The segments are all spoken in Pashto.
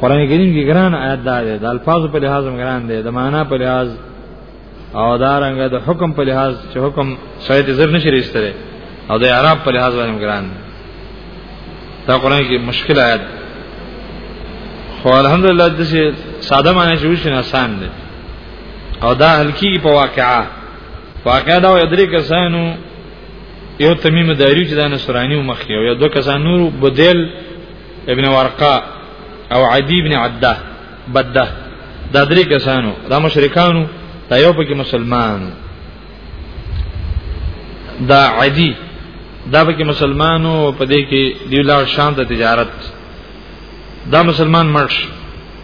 قران کریم کې ګران آیات دا دی د الفاظ په لحاظ هم ګران دی د معنا په لحاظ او دا رنګ د حکم په لحاظ چې حکم سړی ته زر نشي رسیدلی او د اعراب په لحاظ باندې ګران دی دا قران کې مشکل آیات خو الحمدلله د څه ساده معنی شوی شنه آسان دی او دا هلکی په واقعا واقعا دا یو درې کسانو یو تمیم داری چې دا نصرانی او مخ یو دوه کسان نور بدل ابن ورقه او عدی ابن عده بده دا درې کسانو دا مشرکانو دا یو پکې مسلمانو دا عدی دا پکې مسلمانو په دې کې دی لار شان د تجارت دا مسلمان مرش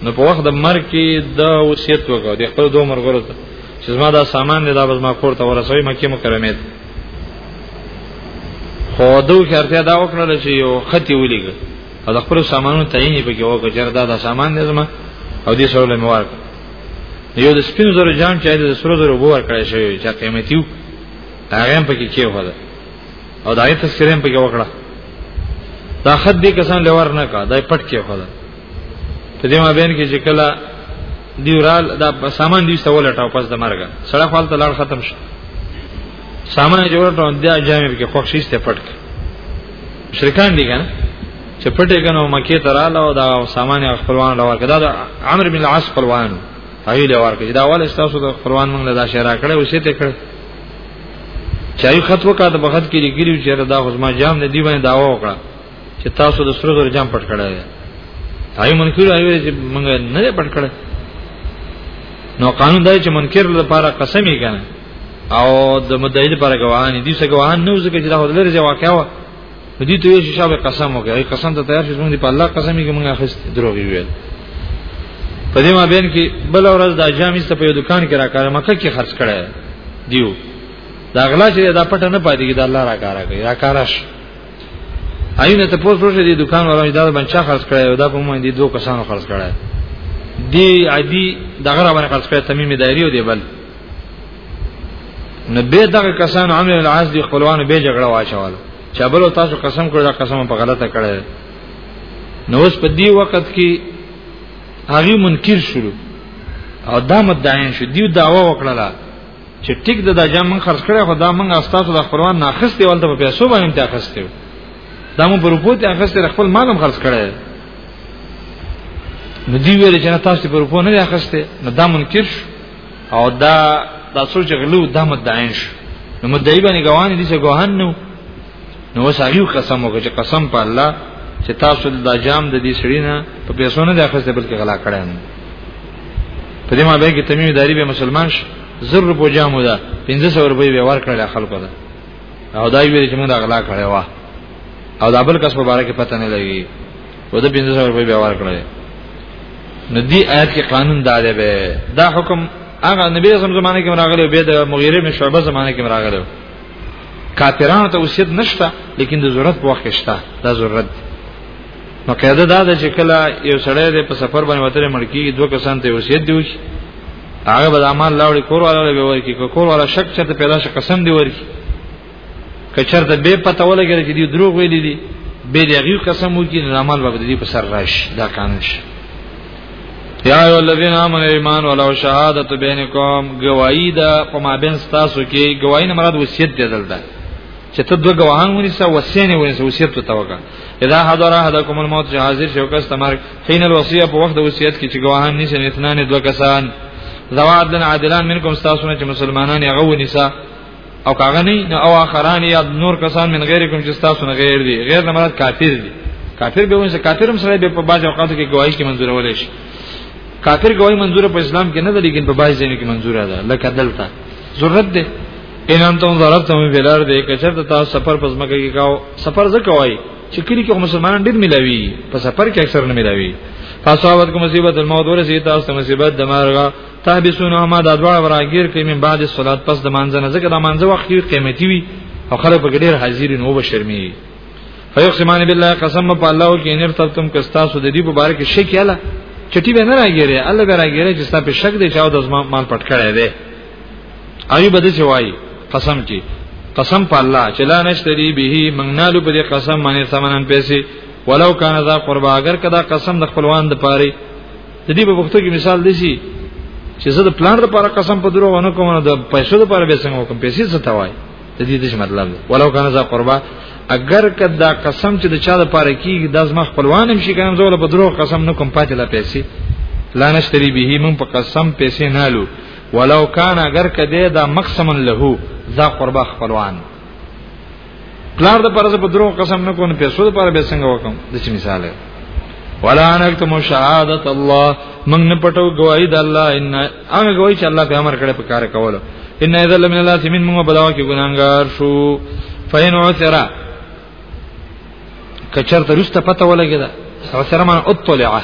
نو په وخت د مرګ کې دا وصیت وکړ د خپل دوه مرګورو ته چې زما دا سامان دی دا بس ما کور ته ورسوي مکه مکرمه ته خو دوی کارته دا وکړل چې یو خطي ولېګ او د خپل سامانونو تعین په کې وکړ چې دا دا سامان دی زما او دې سره له موارد یو د سپینو زرو جام چې د سرو زرو بور کړی شوی چې قیمتي هغه هم پکې کې وره او دای تذکرې په کې وکړه دا خد دې کسان لور نه کا دای پټ کې خدا په دې ما بین کې چې کله دیورال دا سامان دې سوال ټاو پس د مرګ سړی خپل ته لړ ختم شو سامان جوړ ټاو دا جامې کې خوښ شيسته پټ شرکان دي کنه چې پټې کنه مکه ته رااله او دا سامان خپلوان لور کړه دا عمرو بن العاص خپلوان هغه لور کړه دا اول استاسو د خپلوان موږ له دا شهرا کړه او شته کړه چای خط وکړه د بغد کې لګیلو چې دا خو ما جام نه دی باندې داوا وکړه چې تاسو د سرو زر جام پټ کړی دی هاي منکر هاي چې موږ نه پټ کړی نو قانون دا چې منکر لپاره قسم یې کنه او د مدعی لپاره ګواهان دي څه ګواهان نه وځي چې دا خو لري واقعا دې ته یو شابه قسم وکړي قسم ته تیار شې موږ په الله قسم یې موږ اخیست دروغ ویل په دې ما بین کې بل ورځ د جامع ست په دکان کې راکاره مکه کې خرج کړه دیو دا غلا چې دا پټه نه پاتې کې دا الله راکاره کوي راکاره شي ایونه ته پوس روشه دې دکان ولا دا بنچا خرج کړه دا په موږ دې دوه کسانو خرج کړه دی عادي دغه را باندې خرج کړه تمیم دایری او دی بل نو به دغه کسان عمرو العاص دی خپلوانو به جګړه واچول چې بل تاسو قسم کړو دا قسم په غلطه کړی نو اوس په دی وخت کې هغه منکر شروع او دا مدعین شو دیو داوا وکړه چې ټیک د دا جام من خرج کړی خو دا من استاسو د خپلوان نه اخستې ولته په پیسو باندې ته اخستې دا مو پر پوت اخستې خپل مالم خرج کړی نو دی ویل چې تاسو پر پوت نه اخستې نو دا منکر شو او دا تاسو چې غلو د مدعین شو نو مدعی باندې ګوان دي چې ګوهن نو نو وسایو قسم وکړي چې قسم په الله چې تاسو د جام د دې سړی نه په پیسو نه د اخیسته بلکې غلا کړی نه په دې ما به کې تمیم داری به مسلمان شي زر روپو جامو ده 1500 روپۍ به ورکړل خلکو ده او دا ویل چې موږ غلا کړی و او دا بل کس په باره کې پته نه لګي و د 1500 روپۍ به ورکړل نو دی آیت کې قانون دا دی به دا حکم هغه نبی زم زمانه کې راغلی به د مغیره می شعبه زمانه کې راغلی کافرانو ته وصیت نشته لیکن د ضرورت په وخت کې شته دا ضرورت دی نو قاعده دا ده چې کله یو سړی د په سفر باندې وتره مړکی دوه کسان ته وصیت دی وشي هغه به د امان لاوړي کور والا به ورکی کور والا شک چې پیدا شي قسم دی ورکی کچرته به پته ولګی چې دی دروغ ویلی دی به دی غیو قسم وکړي نه عمل به دی په سر راشي دا قانون شي یا ایو الذین آمنوا ایمان ولو شهادت بینکم گواہی دا په مابین تاسو کې گواہی نه مراد وصیت دی دلته چې ته دوه گواهان ونیسه وسینه ونیسه وصیت ته توګه اذا حضر احدکم الموت چې حاضر شو کس تمر حين الوصيه په وخت د وصیت کې چې گواهان نشي اثنان دوه کسان زوادن عادلان منکم تاسو نه چې مسلمانان هغه ونیسه او کاغه نه نو او اخران یا نور کسان من غیرکم چې تاسو نه غیر دي غیر نه مراد کافر دي کافر به ونه کافر هم سره به په باج اوقاتو کې گواہی کې منزور ولې شي کافر گواہی منزور په اسلام کې نه ده لیکن په باج ځینې کې منزور ده لکه دلته ضرورت ده ان انتم ضربتم فی الارض کچر تاسو سفر پس مکه کې کاو سفر زکه وای چې کلی کې مسلمانان ډیر ملاوي په سفر کې اکثر نه ملاوي فاصابت کوم مصیبت الموت ورسې تاسو مصیبت د مارغه تابسون ما دا دواړه وراګیر کې من بعد صلات پس د مانځه نه ځکه د مانځه وخت یو قیمتي وي او خلک په ډیر حاضر نو به شرمي فیقسمان بالله قسم په الله کې ان ترتم کستا سو د دې مبارک شي کې الله چټي به نه راګیره الله به راګیره چې ستا په شک دی چې او د زما مال پټ کړی دی ایو بده چې وای قسم کې قسم په الله چې لا نشتري به مننالو په دې قسم باندې ثمنن پیسې ولو کان ذا قربا اگر کدا قسم د خپلوان د پاره د دې په وختو کې مثال دی شي چې زه د پلان لپاره قسم په درو ونه کوم د پیسو لپاره به څنګه وکم پیسې څه توای د دې د مطلب دی ولو کنه ذا قربا اگر کدا قسم چې د چا لپاره کیږي د زما خپلوان هم شي کنه زول په درو قسم نه کوم پاتې لا پیسې لا نشتري به مون په قسم پیسې نه لو ولو کان اگر کده دا مقسم له ذا قربا خپلوان پلار د پرزه په درو قسم نه کوم پیسو د پاره به څنګه وکم د چ مثال دی ولا انکتم شهادت الله من نه پټو گواہی د الله ان هغه گواہی چې الله په امر کړه په کار کول ان اذا لم الله سمن موږ بداو کې ګناګار شو فین عثرا کچر ته رسته پته ولګی دا عثرا من اطلعه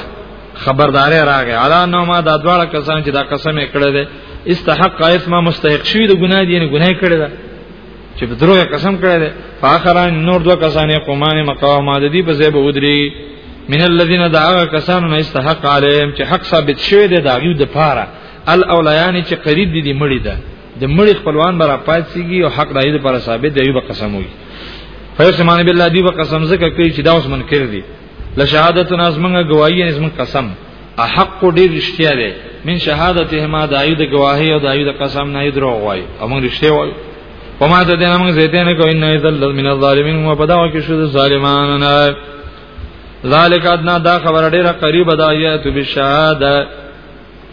خبرداري راغی علا نو ما دا دواړه کسان چې دا قسم یې کړی دی استحق اسما مستحق شوی د ګناه دی نه ګناه کړی دی چې په دروغ قسم کړی دی فاخران نور دوه کسان قومانه مقاومه د دې په ځای به ودري من الذين دعوا کسانو نه استحق عليهم چې حق ثابت شوی دی دا غيو د پاره الاولیان چې قریب دي د مړی ده د مړی خپلوان برا پاتسیږي او حق دایې لپاره ثابت دی یو قسم وي فیسمان بالله دی به قسم زکه کوي چې دا اوس منکر دي لشهادتنا از منګه گواہی از من قسم احق ډیر رښتیا دی من شهادتهما د ایو د گواهی او د ایو د قسم نه درو وای او موږ رښتیا وای وما ته دې موږ زیته نه کوي نه ذل من الظالمین و پداو کې شو ظالمان نه ذالک ادنا دا خبر ډیره قریب ده ایت بالشهاده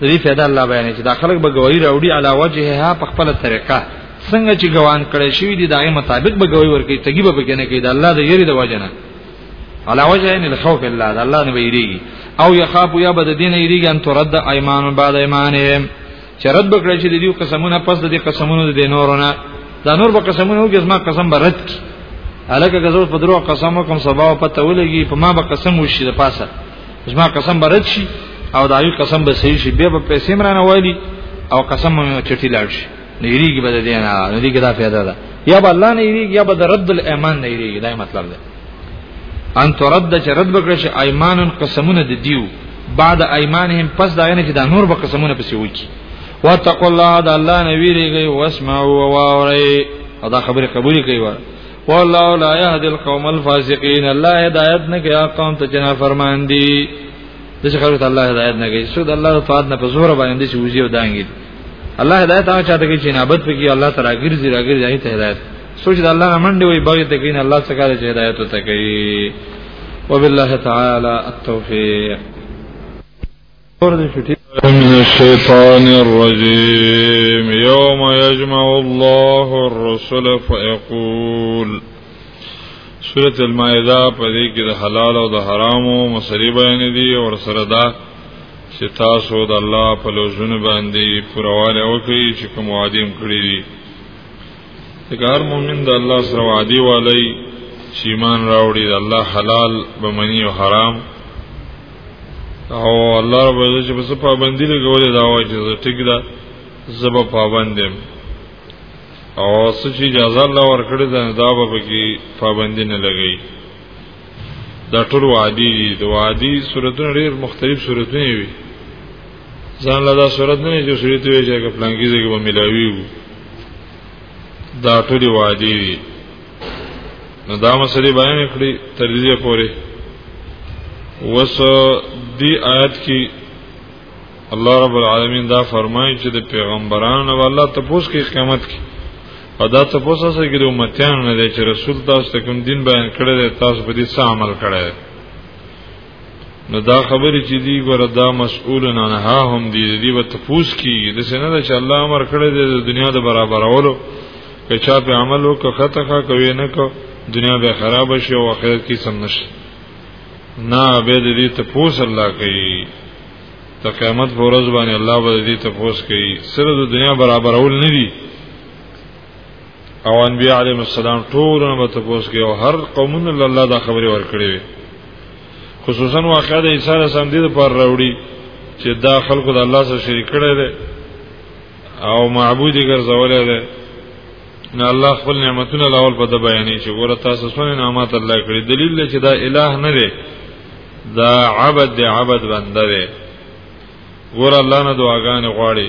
دې فدا الله بیان چې دا خلک به گواہی راوړي علا وجهها په خپل طریقه څنګه چې ګوان کړي شوی دي دغه مطابق به گواہی ورکړي تګي به بګنه کوي د الله د یری د وجنه علا وجه ان الخوف الله دا الله نه ویریږي او یخاف یا بد دین یریږي ان ترد ایمان بعد ایمانهم چې رد بکړي چې د دې قسمونه پس د دې قسمونو د نورونه دا نور به قسمونه وګي زما قسم به رد کی الکه غزور په درو قسم کوم سبا په تولګي په ما به قسم وشي د پاسه زما قسم به رد شي او دا یو قسم به صحیح شي به پیسې مرانه وایي او قسم مې چټي لاړ شي نه یریږي بده دي نه نو دي کدا فائدہ ده یا به الله نه یریږي یا به د رد الایمان نه یریږي دا مطلب ده ان ترد چې رد وکړي شي ایمان قسمونه د دیو بعد ایمانهم پس دا نه چې دا نور به قسمونه پسې وکی واتقوا الله دا الله نه ویریږي واسمعوا واوري او دا خبره قبول کوي وره والله لا يهدي القوم الفاسقين الله هدايت نه کوي قوم ته جنا فرمان دي د څه خبره الله هدايت نه کوي سود الله تعالی نه په زور باندې چې وزي او دانګي الله هدایت هغه چاته کې چې نابت پکې الله تعالی ګرځي راګرځي هغه ته هدایت سوچ د الله منډه وي بغي ته کین الله څخه د هدایت ته کوي وبالله تعالی التوفیق من الشيطان الرجيم يوم يجمع الله الرسل فيقول سورة المائدة په دې کې د حلال او د حرامو مسلې بیان دي او سره دا چې تاسو د الله په لوزونه باندې پرواله وکړي چې کوم وادي کړی وي ځکه هر مؤمن د الله سره وادي والی چې ایمان راوړي د الله حلال به منی او حرام او الله رب عزت چې په پابندی لګولې دا وایي چې ټیک ده زب پابندم او سچې اجازه الله ورکړي دا به کې پابندی نه لګي دا ټول وادي دي د وادي صورتونه ډېر مختلف صورتونه وي ځان له دا صورت نه چې صورت وي چې پلانګي دې به ملاوي وو دا ټول وادي دي نو دا مسلې بیان کړې تر دې پورې وس دی آیات کې الله رب العالمین دا فرمایي چې د پیغمبرانو والله تپوس کې قیامت کې او دا تپوس اسه کې د امتیان نه دی چې رسول تاسو ته کوم دین بیان کړی دی تاسو په دې څه عمل کړی نو دا خبرې چې دی ګوره دا مسئول نه نه هم دی دی به تپوس کې د سینه د چې الله امر کړی دی د دنیا د برابرولو که چا په عمل وکړه خطه کوي نه کو دنیا به خراب شي او آخرت کې سم نشي نه به دې ته پوس الله کوي ته قیامت پر ورځ باندې الله به دې ته پوس کوي سره د دنیا برابرول نه دي او انبیاء علیهم السلام ټول نه ته پوس کوي او هر قومونه الله دا خبره ورکړي وي خصوصا واقعا د عیسی علیه السلام دې پر راوړي چې دا خلکو د الله سره شریک کړي دي او معبود ګرځولې ده نه الله خپل نعمتونه لاول په د بیانې چې ګوره تاسو څونه نعمت الله کړی دلیل دی چې دا الٰه نه دی دا عبد دی عبد بنده دی ګوره الله نه دعاګانې غواړي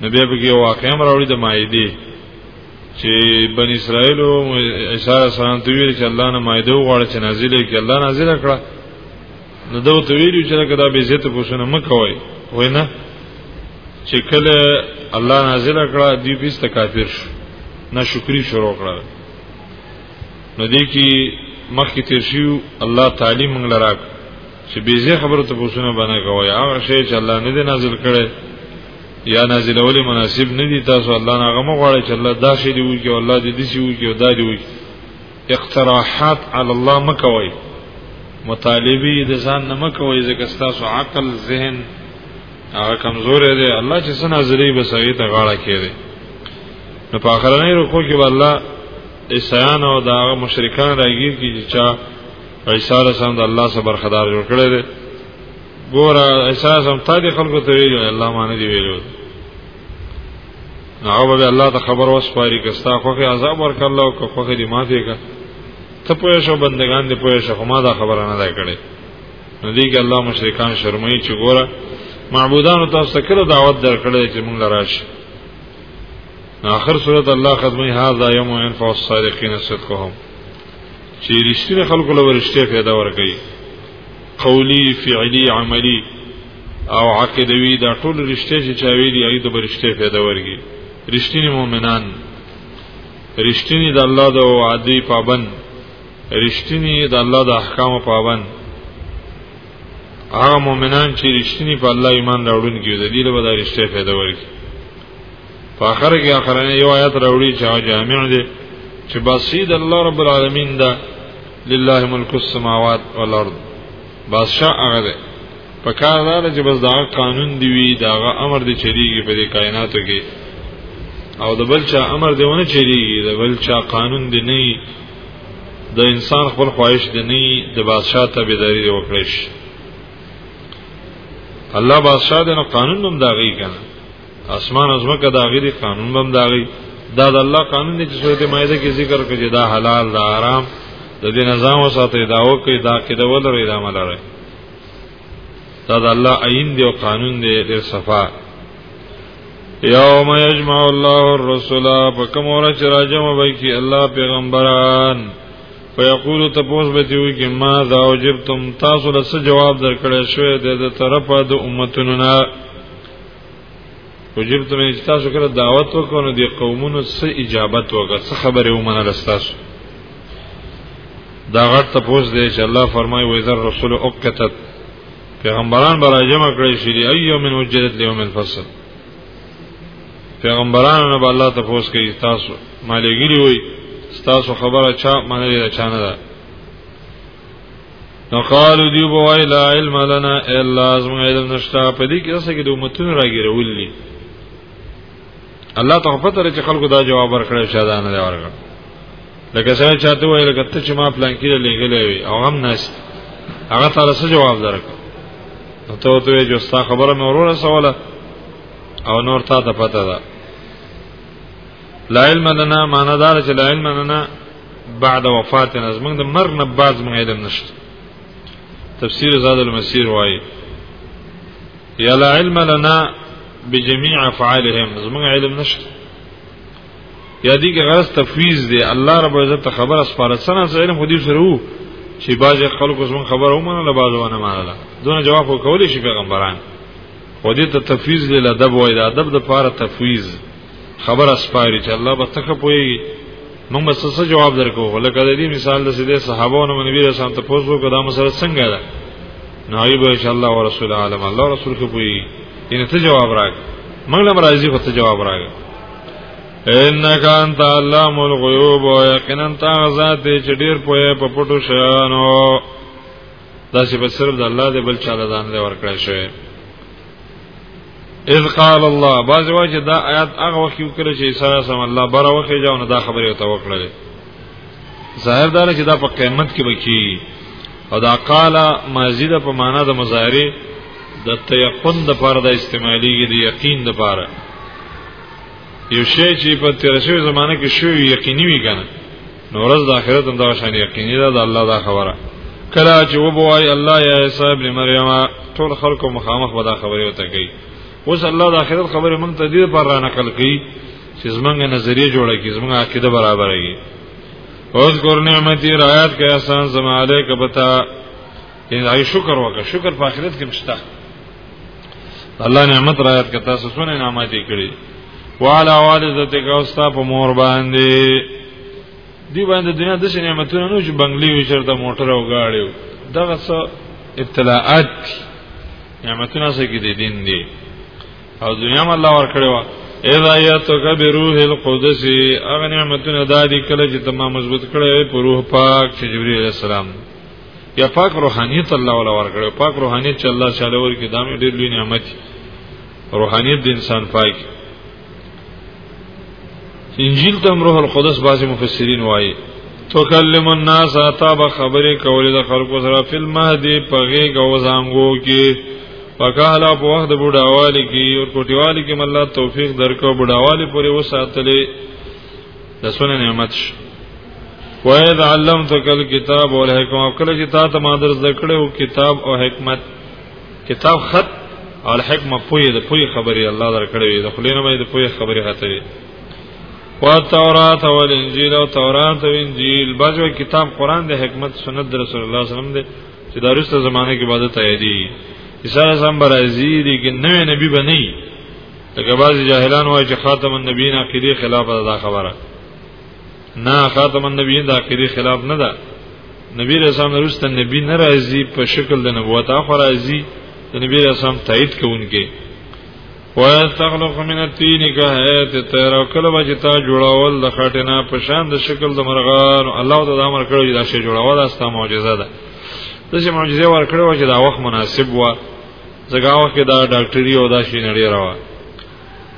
نو بیا به کې واقعا راوړي د مایدی چې بن اسرائیل او عیسی السلام ته ویل چې الله نه مایده وغواړي چې نازلې کې الله نازل کړه نو دا ته ویلو چې نه کدا به عزت پوښنه مکوي وای نه چې کله الله نازل کړه دی پیس ته کافر شو نه شکرې شروع کړه نو دې کې مخکې تیر شو الله تعالی موږ لراک چې بیزه خبره ته پوښتنه باندې کوي هغه شی چې الله نه دی نازل کړي یا نازل اولی مناسب نه دي تاسو الله نه غو غواړي چې الله دا شی دی وکي او الله دې دې شی وکي او دا دی وکي اقتراحات علی الله مکوي مطالبه د ځان نه مکوي ځکه تاسو عقل ذهن هغه کمزور دی الله چې سنا زری بسوي ته غاړه کړي نو په اخرنۍ رکو کې والله عیسایان او دا مشرکان راګیر کی چې چا عیسی رسول د الله سره برخدار جوړ کړي دي ګوره عیسی سم تا دي خلکو ته ویلو الله باندې دی ویلو هغه به الله ته خبر وسپاري که ستا خوخه عذاب ورک الله او که خوخه دې معافي کا ته پوه شو بندگان دې پوه شو ما دا خبره نه ده کړې نو دې کې الله مشرکان شرمایي چې ګوره معبودانو تاسو کله دعوت درکړې چې مونږ لراش اخر صورت الله خدمت هاذا یوم ينفع الصادقین صدقهم چې رښتینه خلکو لپاره رښتیا پیدا ورکړي قولی فعلی عملی او عقیدوی دا ټول رشته چې چا ویلي هغه د برشته پیدا ورګي رښتینی مؤمنان رښتینی د الله د وعده پابند رښتینی د الله د احکام پابند هغه مؤمنان چې رښتینی په الله ایمان راوړونکي دي د دې له بدارشته پیدا ورګي په اخر کې اخرنه یو آیات راوړي چې جامع دی چې بسید الله رب العالمین دا لله ملک السماوات والارض بادشاہ هغه دی په کار دار چې بس دا قانون دی وی دا امر دی چریږي په دې کائناتو کې او د بل چا امر دی ونه چریږي د بل چا قانون دی نه د انسان خپل خواهش دی نه د بادشاہ تابعداري وکړي الله بادشاہ دې نو قانون هم داغي کنه اسمان از مکه داغي دي قانون هم داغي دا د الله قانون دی چې سورته مائده کې ذکر کړي دا حلال دا حرام د دې نظام وساته دا وکي دا کې دا ولري دا ملره دا د الله عین دی او قانون دی د صفا یوم یجمع الله الرسل فکم ورچ راجم وبکی الله پیغمبران فیقول تپوس به دیو کې ما دا وجبتم تاسو له څه جواب درکړی شوی د دې طرفه د امتونو نه وجبتم چې تاسو کړه دعوت وکړو د قومونو څه اجابت وکړه څه خبره ومنه لستاسو دا غټ تپوس دی چې الله فرمایي وایي در رسول اوقتت پیغمبران برا جمع کړی شي ایو من وجدت لیوم الفصل پیغمبرانو نه الله ته پوس کوي تاسو مالګری وي تاسو خبره چا منلې چا نه ده نو قالو دی بوای لا علم لنا الا از مون علم نشتا په دې کې اوسه کې د امتونو راګیرول دي الله ته په تر چې خلکو دا جواب ورکړی شاده نه دی ورکړ لکه څنګه چاته ویل کته چې ما پلان کې لګلې وي او هم نشته هغه تعالی څه جواب درک نو ته ته جو ستا خبره مې وروره سواله او نور تا ته پته ده لا علم لنا معنا دار چې لا علم لنا بعد وفاتنا زمنګ د مرګ نه بعد زمنګ علم نشته تفسیر زاد المسیر وایي یا لا علم لنا بجميع افعالهم زمنګ علم نشته یا دې کې غرض تفویض دی الله رب عزت خبر اسپاره سره علم خو دې سره وو چې باز خلکو زمون خبر ومنه له باز ونه مانله دونه جواب وکول شي پیغمبران خو دې ته تفویض له ادب وای د ادب د پاره تفویض خبر اسپاره چې الله به تک پوي موږ بس څه جواب درکو ولکه د دې مثال د سیده صحابو نو نبی رسول ته پوښتنه وکړه دا مسله څنګه ده نو ایب ان شاء الله ورسول عالم الله رسول خو پوي ان ته جواب راک موږ لم راځي خو ته جواب راک انک انت علام الغیوب یقینا تا ذات چې ډیر پوهه په پټو شیانو دا چې په صرف د الله د بل چاله ځان له ورکړی شوی اذ قال الله باز واجه دا آیات هغه وخت یو کړی چې عیسی سم الله بره وخت جاونه دا خبره وته وکړه ظاهر دار چې دا په قیامت کې بکی او دا قال مازیده په معنا د مظاهره د تيقن د پاره د استعماليږي د یقین د پاره یو شی چې په تیر شوی زمانه کې شو یقیني وی کنه نو ورځ د آخرت هم دا شان یقیني ده د الله دا خبره کله چې وبوای الله یا عیسی ابن مریم ټول خلکو مخامخ ودا خبره وته کوي اوس الله د آخرت خبره مونږ ته دې پر را نقل کوي چې زمونږه نظریه جوړه کی زمونږه عقیده برابره کی اوس ګور نعمتي رایات کې احسان زما علیک بتا ان ای شکر وکړه شکر په آخرت کې مشته الله نعمت رایات کتا سونه نعمت کړی وعلى والدتك اوستا په مور باندې دی باندې دنیا د شي نعمتونه نو چې بنگلي وي چرته موټر او گاډي دغه څه ابتلاءات نعمتونه څه کې دي دین دي او دنیا م الله ور کړو اذا یتک بروح القدس اغه نعمتونه دادی کله چې تمام مضبوط کړي په روح پاک چې جبرئیل السلام یا پاک روحانیت الله ولا ور کړو پاک روحانیت چې الله تعالی ور کې دامه ډېر لوی نعمت روحانیت د انسان پاک انجیل ته روح القدس بعضی مفسرین وایي تکلم الناس اتا به خبرې کولې د خلکو سره فل مهدی پغه غوزانګو کې پکاله په وخت بډاوالی کې او کوټیوالی کې مله توفیق درکو بډاوالی پورې وساتلې د سونه نعمت شو وَإِذْ عَلَّمْتُكَ الْكِتَابَ وَالْحِكْمَةَ کله چې تا ته ما درس دکړو کتاب او حکمت کتاب خط او الحکمه پوی د پوی خبرې الله درکړې وي د خلینو باندې د پوی خبرې هته وي او تورات او انجیل او تورات او انجیل بجو کتاب قران د حکمت سنت د رسول الله صلی الله علیه وسلم دی چې د رسته زمانه کې عبادت ایدي عیسی اعظم برازي دي کې نوې نبی بنئ لکه بعضی جاهلان وایي چې خاتم النبیین عقیده خلاف ده خبره نه خاتم النبی دا کړي خلاف نه ده نبی رسول الله رسته نبی ناراضي په شکل د نبوت اخو راضي د نبی رسول الله تایید کوونکې ويستخلق من التين كهيت الطير او کله به چې تا جوړاول د خټینا په شان د شکل د مرغان الله د امر کړو چې دا شی جوړاول دا ستاسو معجزه ده د شي معجزه ور کړو چې دا وخت مناسب و زګاو کې دا ډاکټري او دا شي نړۍ راوه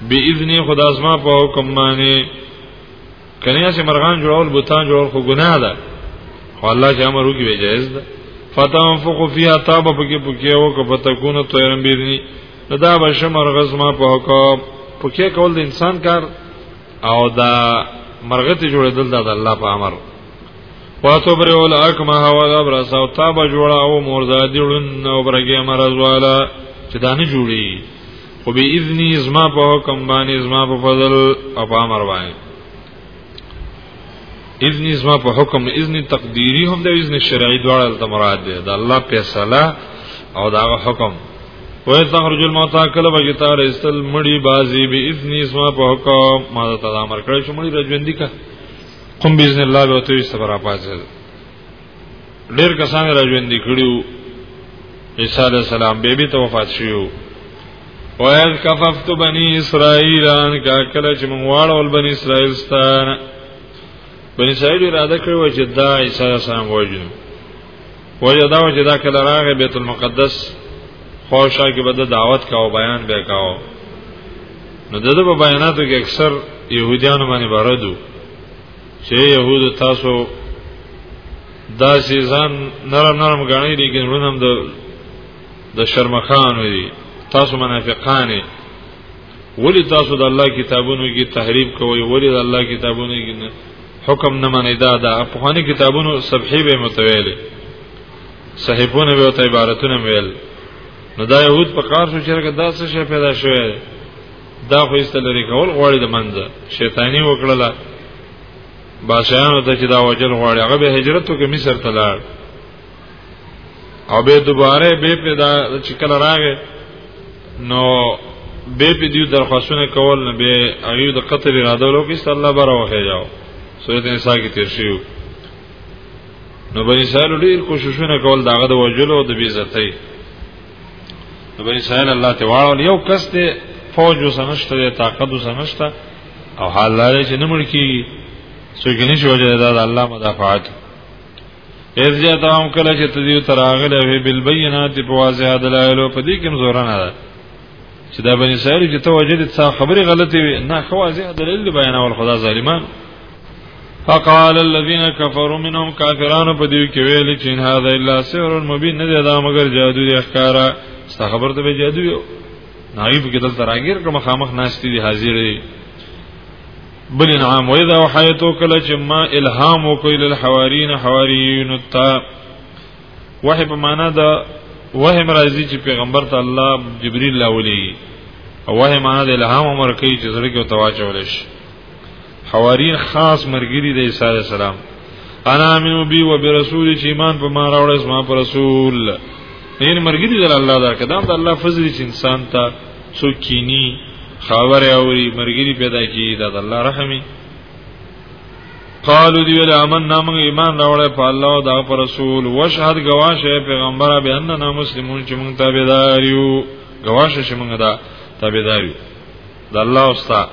باذن خدا زما په حکم باندې کنیا چې مرغان جوړول بوتان جوړول خو ګناه ده خو الله چې امر وکړي به جائز ده فتنفخ فيها تاب پکې پکې او که فتكون طيرن بيرني دا به شمر غزما په حکم پکې کول د انسان کار او دا مرغه ته جوړېدل د الله په امر واتو بر اول اکما هوا د بر ساو تاب جوړا او مور زادي ړن او برګي مرز والا چې دانه جوړي خو به اذنی زما په حکم باندې زما په فضل او په امر باندې اذن زما په حکم اذن تقدیری هم د اذن شرعی دواړه د مراد دی د الله فیصله او دا حکم وې تخرج الموتى کله به تار استل مړی بازی به اذن زما په حکم ما ته امر کړی چې مړی رجوندی کا قم باذن الله به تو یې صبر اپاځل ډیر کسان را ژوند کړیو عیسی علی السلام بیبي ته وفات شیو وایل کففت بنی اسرائیل ان کا کله چې موږ واړول بنی اسرائیل ستان بنی اسرائیل اراده کړو چې دا عیسی علی السلام وژنو وجه دا چې دا کله راغی بیت المقدس خوشا کې بده دعوت کاو بیان به کاو نو دغه بیاناتو کې اکثر يهوديانو باندې باردو چې يهودو تاسو دا چې ځان نرم نرم غاڼې دي کې ورنم د د شرمخان وي تاسو منافقان دي ولی تاسو د الله کتابونو کې تحریف کوئ ولی د الله کتابونو کې حکم نه منئ دا د افغاني کتابونو صفحې به متویلې صحیفونه به ته عبارتونه ویل نو دا يهود په کار شو چې دا څه شی پیدا شوه دا خو یې لري کول غواړي د منځه شیطانی وکړله بادشاہانو ته چې دا وجل غواړي هغه به هجرت وکړي مصر ته لاړ او به دوباره به پیدا چې کله راغی نو به په دې درخواستونه کول نه به هغه د قتل اراده وکړي صلی الله بره وخه جاو سورۃ نساء کې تیر شیو نو بنی اسرائیل ډیر کوششونه کول داغه د وجلو او د بیزتۍ بني اسرائیل الله ته واړول یو کس ته فوج وسنشته دی طاقت وسنشته او حال لري چې نمړ کی څوک نشي وجه دا الله مدافعات اذ جاتهم کله چې تدیو تراغله وی بالبینات په واضح دلایلو په دې کې زور نه ده چې دا بني اسرائیل چې توجه دي څه خبره غلطي وي نه خو واضح دلایل بیانول خدا ظالمان فقال الذين كفروا منهم كافرون په دې کې ویل چې ان هذا الا سحر مبين نه دی دا مگر جادو دی ښکارا ستا خبر ته به جادو یو نایب کې دلته راګیر کوم خامخ ناشتي دي حاضر دي بل انعام و اذا وحیتو کله چې ما الهام وکړ له حوارین حواریین تا وحی په معنا دا وحی مرضی چې پیغمبر ته الله جبرئیل لاولې او وحی معنا د الهام امر کوي چې زړه کې تواچول شي حوارین خاص مرګری د عیسی علی السلام انا امنو بی و برسول چې ایمان په ما راوړې زما پر رسول نیر مرګری د الله دا کدام د الله فضل چې انسان ته څوک کینی خاور اوري مرګری پیدا کی دا د الله رحمي قالو دی ویل امن نام ایمان راوړې په الله او دا پر رسول وشهد گواشه پیغمبره به اننا مسلمون چې مونږ تابعدار یو گواشه چې مونږ دا تابعدار یو د الله استاد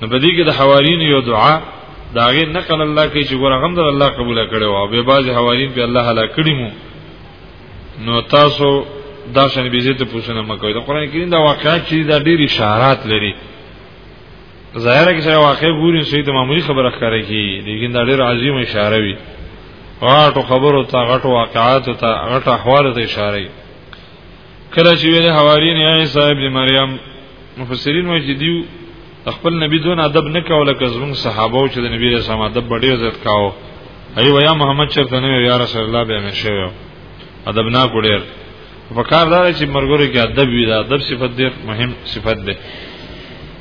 نو بدی کې د حوارین یو دعا دا غي نقل الله کې چې ګور غم د الله قبول کړي او به بعض حوارین په الله هلا کړی مو نو تاسو دا شنه بيزه ته پوښتنه مکوئ د قران کریم دا واقعات چې دا ډېر اشارات لري ظاهره کې چې واقع ګوري سوی ته معمولی خبره ښکاره کی لیکن دا ډېر عظیم اشاره وي غاټو خبرو ته غټو واقعات ته غټ احوال ته اشاره وي کله چې ویل حوارین عیسی ابن مریم مفسرین وایي چې دیو خپل نبی دون ادب نه کوله که زمون صحابه چې د نبی رسول الله ادب ډیر زیات کاوه ای ویا محمد چرته نه یا رسول الله به همیشه یو ادب نه ګډیر په کار دار چې مرګوري کې ادب وي دا ادب صفت ډیر مهم صفت ده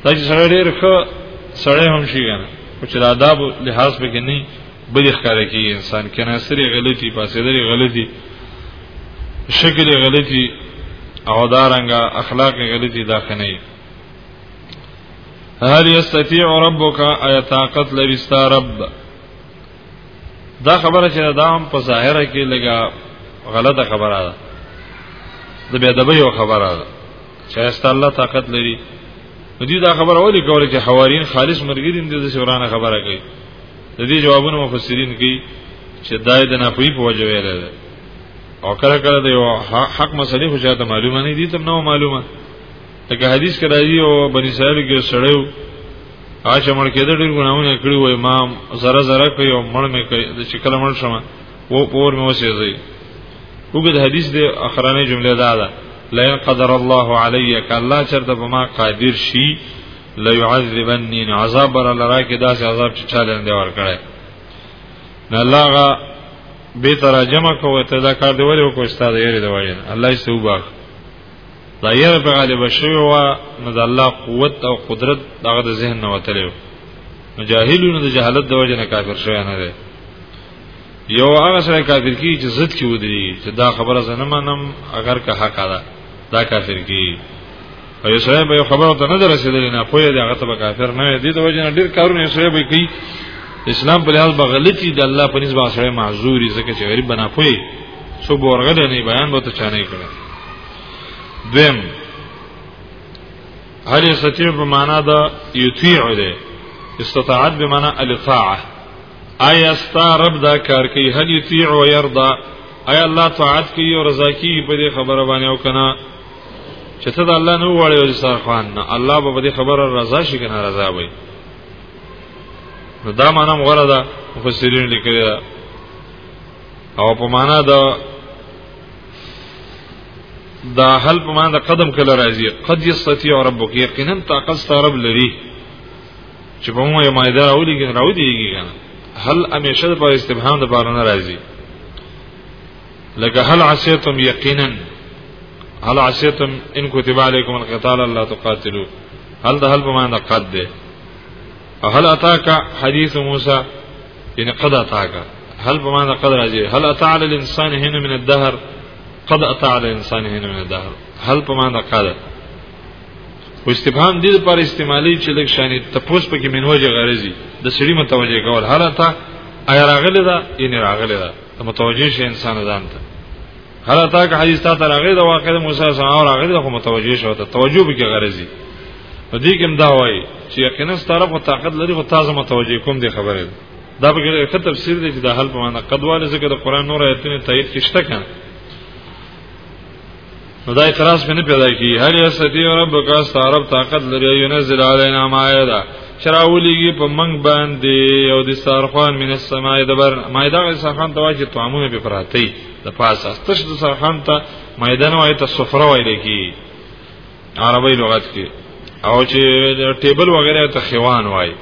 دا چې سره ډیر ښه سره هم شي کنه او چې آداب لحاظ به کې نه بل ښکار کوي انسان کنه سری غلطي پاسې دري غلطي شکل غلطي او دارنګه اخلاق غلطي داخنه هل یستطيع ربک ایا طاقت لري ستا رب دا خبره چې دا هم په ظاهره کې لګا غلطه خبره ده د بیا د یو خبره ده چې است الله طاقت لري نو دې دا خبره ولي کوله چې حوارین خالص مرګرین دې د شورانه خبره کوي د دې جوابونه مفسرین کوي چې دای د ناپوهی په وجه ویل او کله کله د یو حق مسلې خو چاته معلومه نه دي تم نو معلومه لکه حدیث کې راځي او بنی اسرائیل کې سړیو اچ مړ کېده ډېر ګناونه کړی و امام زره زره کوي او مړ مې کوي د شکل مړ شم وو پور مې وسېږي وګد حدیث د اخرانه جمله دا ده لا قدر الله علی ک الله چرته به ما قادر شي لا يعذبني عذاب را لرا کې داسې عذاب چې چاله نه ور کړی نه الله به ترجمه کوه ته دا کار دی ولې وکړ استاد یې دی وایي الله یې سوباخ دا یې په غالب شوی و نو د الله قوت او قدرت دغه د ذهن نه وتلی نو جاهلونو د جهالت د وجه نه کافر شوی نه دی یو هغه سره کافر کی چې ضد کې ودی چې دا خبره زنه منم اگر که حق ده دا کافر کی ایو سره به خبره ته نظر رسیدلی نه پوهه دی هغه ته کافر نه دی د وجه ډیر کارونه سره به کوي اسلام په لحاظ بغلتی د الله په نسبت سره معذوري ځکه چې غریب بنا پوي سو بورغه نه بیان به ته چانه کړه دویم هل یستطيع په معنا دا یطیع ده استطاعت به معنا الاطاعه آیا استا رب دا کار کوي هل یطیع و يرضى آیا الله طاعت کوي او رضا کوي په دې خبره باندې او کنه چې ته د الله نه وړې او سر خوان نه الله به دې خبره رضا شي کنه رضا وي نو دا معنا مغره ده مفسرین لیکلی ده او په معنا ده دا حل په معنا قدم کله راځي قد یستطيع ربک یقینا طاقت ستاره رب لري چې په موږ یې مایده راولي کې راو دیږي کنه هل همیشه په استبهام د بارونه راځي لکه هل عسیتم یقینا هل عسیتم ان كتب علیکم القتال الله تقاتلوا هل ده هل بمعنى قد ده هل اتاك حديث موسى ان قد اتاك هل بمعنى قد راځي هل اتى على الانسان هنا من الدهر قد اتى على الانسان هنا من الدهر هل بمعنى قد خو استفهام دې پر استعمالي چې لک شانې تپوس پکې منوجه غرضي د سړي متوجه کول حالت آیا راغلی دا یې راغلی دا ته متوجه شې انسان ځان ته هر تا که حدیث تا راغی دا واقع د موسی سره او راغی دا خو متوجه شو ته توجه به کې غرضی په دې کې دا وایي چې یقینا ستاره په طاقت لري خو تاسو متوجه کوم دې خبره ده دا به کې تفسیر دی چې د حل په معنا قدواله ذکر د قران نور آیتونه تایید کې شته کنه نو دا اعتراض په نه پیدا کی هر یستیع ربک استعرب طاقت لري ينزل علينا مائده چراولیږي په منګ باندې یو د سارخوان من السماء دبر مائده غي سارخوان ته واجب طعامونه به پراتی د پاسه استش د سارخوان ته مائده نه وایته سفره وایل کی عربی لغت کې او چې ټیبل وغیرہ ته خوان وایي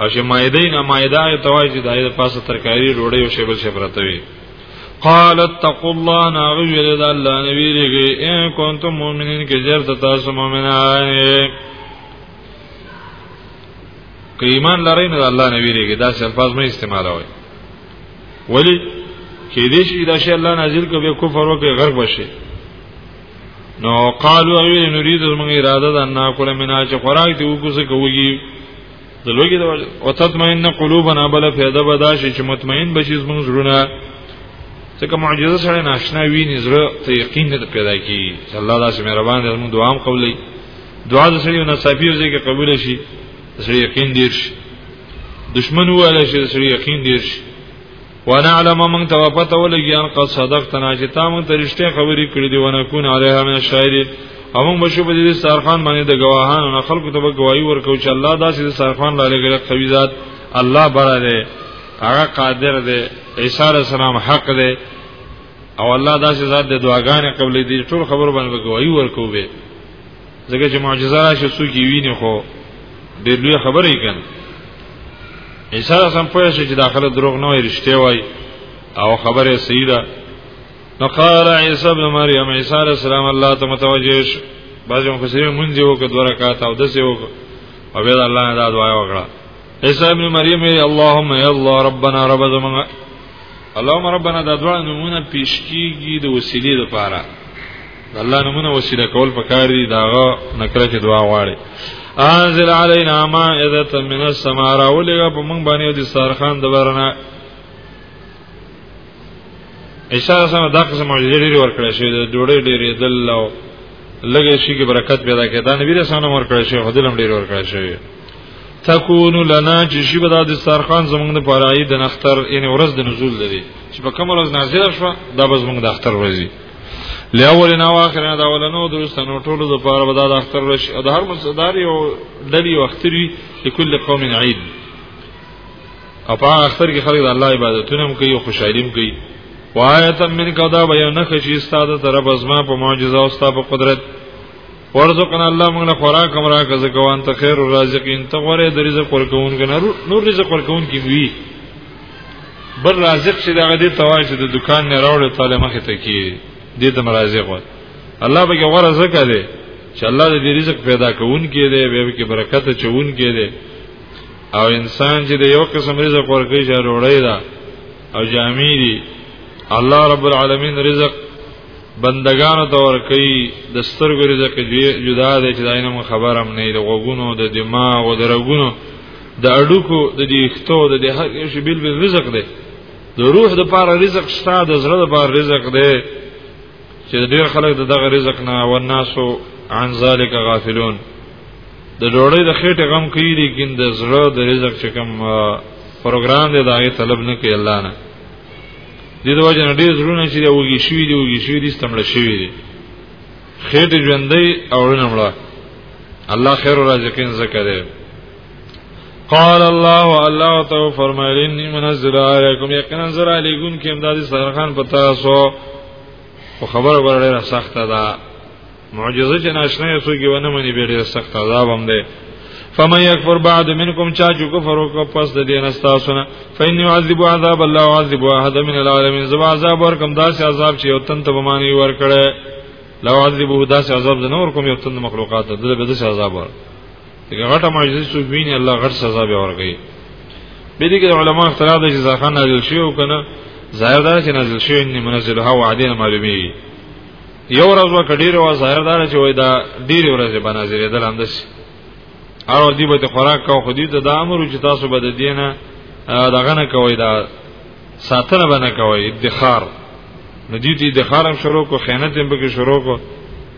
او چې مایده نه مایده یې توای چې دایې پاسه ترکاری ډوړې او شیبل شپرته وي قالت تقوا الله ناغ ویل د الله نبی رګي ان کنتم مؤمنین کې جرت تاسو مؤمنان که ایمان لرئ نه الله نبی رګي دا څه الفاظ مې استعمالوي ولی کې دې شي دا شی الله نازل کوي کفر وکړي غرق بشي نو قالو اوی نريد من اراده ده نا کول منا چې خوراک دی وګوسه کوي د لوګي د وجه او تطمئن قلوبنا بل فیدا بدا شي چې مطمئن بشي زموږ زړونه ځکه معجزه سره ناشنا وي نظر ته یقین نه پیدا کی چې الله داسې مهربان دی موږ دوام قبلې دعا د سړي نه صافي وځي کې قبول شي سړي یقین دیر شي دشمن واله شي سړي یقین دیر شي ونعلم من توفت ولګي ان قد صدقتنا چې تا مون ترشته خبرې کړې دي ونكون عليها من الشاهدين او موږ بشو په دې سرخان باندې د گواهانو نه خلکو ته گواہی ورکو چې الله داسې د سرخان لاله ګره قوی ذات الله بره دی هغه قادر دی عیسی علیہ السلام حق دی او الله داسې ذات د دعاګانې قبلې دي ټول خبر باندې گواہی ورکو به ځکه چې معجزه راشي څوک یې ویني خو ډېر لوی خبرې کوي عیسی سم پوه شي چې داخله دروغ نه وي رښتیا وایي او خبره صحیح ده نو قال عیسی ابن مریم عیسی علیہ السلام الله ته متوجه شو بعض مفسرین مونږ یو کو دوه رکعات او دسه یو او بیا الله نه دا دعا وکړه عیسی ابن مریم ای اللهم ای الله ربنا رب زمان اللهم ربنا دا دعا نمونه پیش کیږي د وسیلې لپاره الله نمونه وسیله کول پکار دي داغه نکره کې دعا غواړي انزل علينا مائده من السماء راولګه په مونږ باندې د سارخان د برنا اشاره سم دا قسم معجزې لري ورکړې شوې د ډوړې ډېرې دل او لګې شي کې برکت پیدا کړي دا نبی رسول الله ورکړې شوې خدلم ډېر ورکړې شوې تکون لنا چې شی به د سرخان زمونږ د پاره د نختر ان ورځ د نزول لري چې په کوم ورځ نازل شو دا به زمونږ د اختر ورځي لاولنا واخرنا دا ولنو درستنو ټولو د پاره ودا د اختر رش د هر مصدر یو دلی وختری لكل قوم عید او په اختر کې خلک د الله عبادتونه هم کوي او خوشحالي هم کوي وایت من کدا بیا نه خشي استاد تر بزما په معجزه او استاد په قدرت ورزقنا الله موږ له خوراک هم راکړه ځکه وان ته خیر الرازقین ته غره د رزق ورکون کنه نور رزق ورکون کی وی بل رازق چې دغه دې توای چې د دکان نه راوړې تعالی مخه ته کی دې د مرازق وای الله به غوړه زکه دې چې الله دې رزق پیدا کوون کې دې به کې برکت چون کې دې او انسان چې د یو قسم رزق ورکړي چې وروړی دا او جامې دي الله رب العالمین رزق بندگانو ته ورکړي د سترګو رزق جدا دی چې داینه خبرم نه دی غوګونو د دماغ او د رګونو د اډوکو د دې ختو د دې هر شي بل بل رزق دی د روح د پاره رزق شته د زړه د پاره رزق دی چې ډېر خلک د دغه رزق نه او الناسو عن ذلک غافلون د ډوړې د خېټه غم کوي لیکن د زړه د رزق چې کوم پروګرام دی دا یې طلب نه کوي الله نه دې د وجه نه ډېر زړونه چې وږي شوي دي وږي شوي دي ستمړ شوي دي خېټه ژوندۍ او نمړه الله خیر رازقین ذکر دی قال الله الله تو فرمایلی انی منزل علیکم یقینا زرا علیکم کې امدادي سرخان پتا سو او خبر ورړه سخته ده معجزه چې ناشنه یې سوګي ونه مني به ډېر سخت عذاب هم ده فمن يكفر بعد منكم چا چې کفر وکړ پس د دین استاسونه فإن يعذب عذاب الله وعذب أحد من العالمين زبا عذاب ورکم داسې عذاب چې یو تن ته بمانی ورکړي لا عذبه داسې عذاب نه ورکم یو تن مخلوقات ته دغه داسې عذاب ور دغه غټه معجزه چې ویني الله غټ سزا به ورکړي به دي کې علما اختلاف دي چې ځخان نازل شي او کنه ظاهر دا چې نازل شي نه منزلها وعدین معلومي یو ورځ وکړ ډیر و ظاهر دار چې وای دا ډیر ورځې بنظیر دل هم دش او دی به خوراک کو خو دې ته د امر چې تاسو به د دینه دغه نه کوي دا ساتنه بنه کوي ادخار نو دې ته ادخار هم شروع کو خیانت هم به شروع کو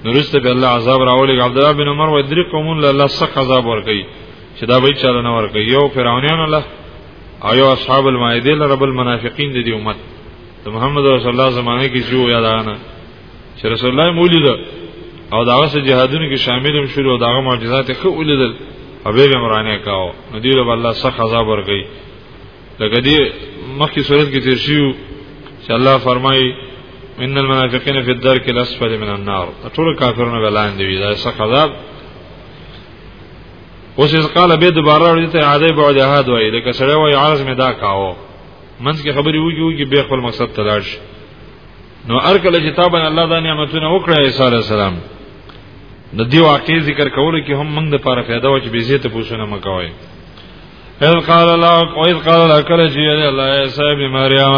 نورسته به الله عذاب راولي عبد الله بن عمر و درې قومون له الله سخت عذاب ورکړي چې دا به چاله نه ورکړي یو فرعونانو له او یو اصحاب المائده له رب المنافقین د دې امت د محمد رسول الله زمانه کې جو یاد آنه چې رسول الله مولید او داغه سره جهادونو کې شامل هم شول او داغه معجزات خو ولیدل حبیب عمرانه کاو نو دی له الله سخت عذاب ورغی لکه دی مخکې صورت کې تیر شو چې الله فرمایي ان المنافقین فی الدرک الاسفل من النار ټول کافرونه بلاندې وي دا سخت عذاب اوس یې قال به دوباره ورته عادی بعد هاد وای لکه سره وای عرض می دا کاو منځ کې خبرې وږي وږي به خپل مقصد ته لاړ شي نو هر کله چې تابع الله دا نعمتونه وکړه عیسی علی السلام د دې واقعي ذکر کولو کې هم موږ د پاره پیدا و چې به زیته پوښتنه مکوای اذ قال الله او اذ قال الله کله چې الله عیسی ابن مریم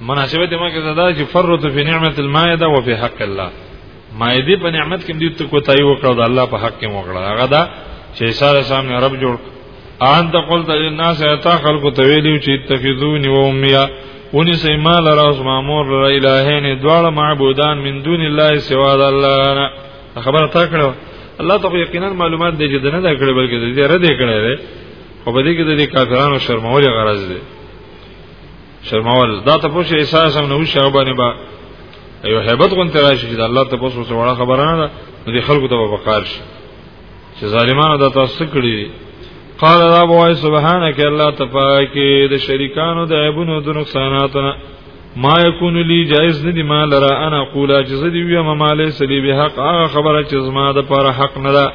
مناسبت ما کې دا چې فرت فی نعمت المائده و فی حق الله مائده په نعمت کې دې ته کوتای وکړه د الله په حق کې وکړه هغه دا چې ساره سامنے رب جوړ ان ته قلت للناس اتا خلق تویلی چې اتخذونی و امیا ونی سې مال را اوس مامور را الہین دواړه معبودان من دون الله سوا د الله خبره تا کړو الله ته یقینا معلومات دی چې نه دا کړې بلکې دې رد کړې ده خو په دې کې د کافرانو شرمولې غرض ده شرمول دا ته پوښي احساس هم نه وشي هغه باندې با ایو hebat غون ته راشي چې الله ته پوښو څه وړه خبره نه ده د خلکو ته په کار شي چې ظالمانو دا تاسو کړی قال رب وای سبحانك الله تبارکی د شریکانو د عیبونو د نقصاناتو ما یکون لی جائز ندی ما لرا انا قولا جزدی وی ما مال سلی به حق هغه خبره چې زما د پر حق نه ده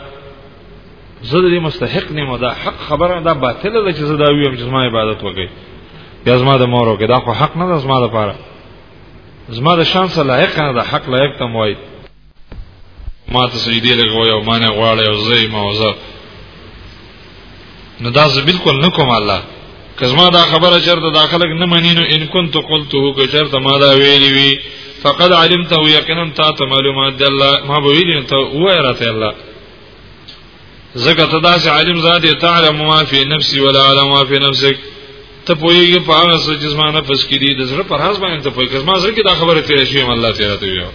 زه دې مستحق نه مو دا حق خبره دا باطل ده چې زه دا ویم چې زما عبادت وکړي یا زما د مور وکړي دا خو حق نه ده زما د پاره زما د شان سره لایق نه ده حق لایق تم وای ما ته سجدي لګوي او مانه غواړي او زه ما وزه نو دا زه بالکل نه کوم الله کزما دا خبره چرته داخله نه منی نو ان كنت قلته که چرته ما دا ویلی وی فقد علمته یقینا تا ته معلومات دی الله ما به ویلی ته وای راته الله زکه ته داسې عالم ذات تعلم ما فی نفسی ولا علم ما فی نفسک ته پوهیږي په هغه څه چې زما نه پس کړي د زړه پر حساب باندې ته پوهیږي زما زړه کې دا خبره تیر شي الله تعالی ته ویو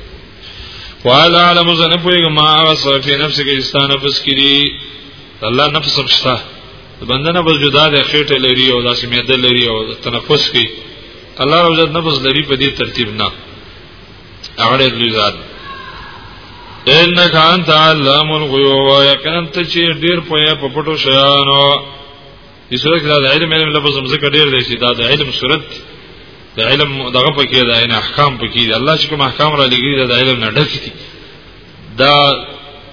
والا علم زنه پوهیږي ما هغه څه فی نفسک چې ستانه پس کړي الله نفس شته بندنه بس جدا د خېټه لري او داسې مېده لري او تنفس کوي الله رب عزت نفس لري په دې ترتیب نه هغه لوی ذات انک انت علام الغیوب یقینا ته چې ډیر پوهه په پټو شیانو دې سورې کې دا علم علم لفظ هم ذکر ډیر دی چې دا د علم صورت د علم دغه پکې دا ان احکام پکې دی الله چې کوم احکام را لګي دا د علم نه ډک دي دا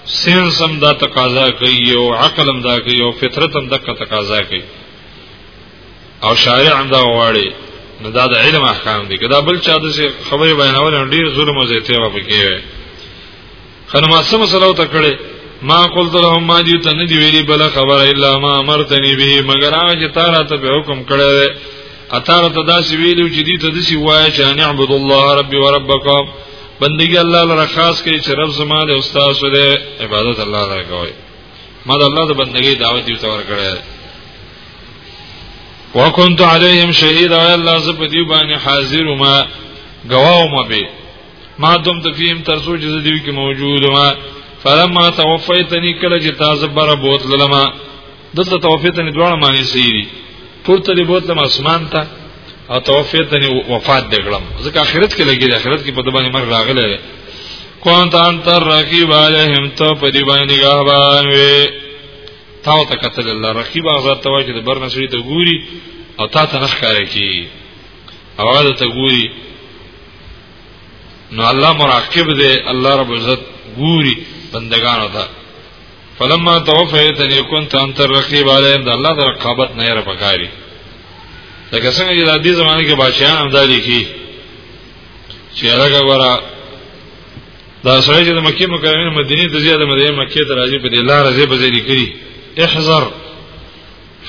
سینس هم دا تقاضا کوي او عقل هم دا کوي او فطرت هم دا تقاضا کوي او شارع هم دا غواړي نو دا د علم احکام دي کدا بل چا د خبرې بیانول ډیر ظلم او زیاته و پکې خنه ما سم سره ته کړي ما قلت لهم ما دي ته نه دی ویلي بل خبر الا ما امرتني به مگر هغه چې تاره ته به حکم کړی اتاره ته داسې ویلو چې دي ته دسی وای چې ان اعبد الله ربي وربکم بندگی الله لپاره خاص کړي چې رب زما له استاد سره عبادت الله لپاره کوي ما د الله د بندگی دعوت یو تور کړی وکنت علیهم شهید او الله ز په دی باندې حاضر ما گواو ما به ما دم ته فیم تر سوچ ز دی کې موجود ما فلما توفیتنی کله چې تاسو بره بوت لما دلته توفیتنی دواړه معنی سیری پورته دی بوت لما اسمان ته او توفیتنی وفات دی ګړم ځکه آخرت کې لګی آخرت کې په دبانې مر راغله کون تان تر رقیب علیهم تو په دی باندې غهبان وی تا ته قتل الله رقیب هغه ذات ته وایي چې د بر نشری ته ګوري او تا ته نخکاره کی او هغه ته ګوري نو الله مراقب دی الله رب عزت ګوري بندگانو ته فلما توفیتنی كنت انت الرقیب علیهم د الله د رقابت نه را پکاري لکه څنګه چې د دې زمانه کې بادشاہان هم دالي کی چې هغه غواړي دا سره چې د مکه مکرمه مدینه ته زیاده مدینه مکه ته راځي په دې لار زې په ځای کړی احذر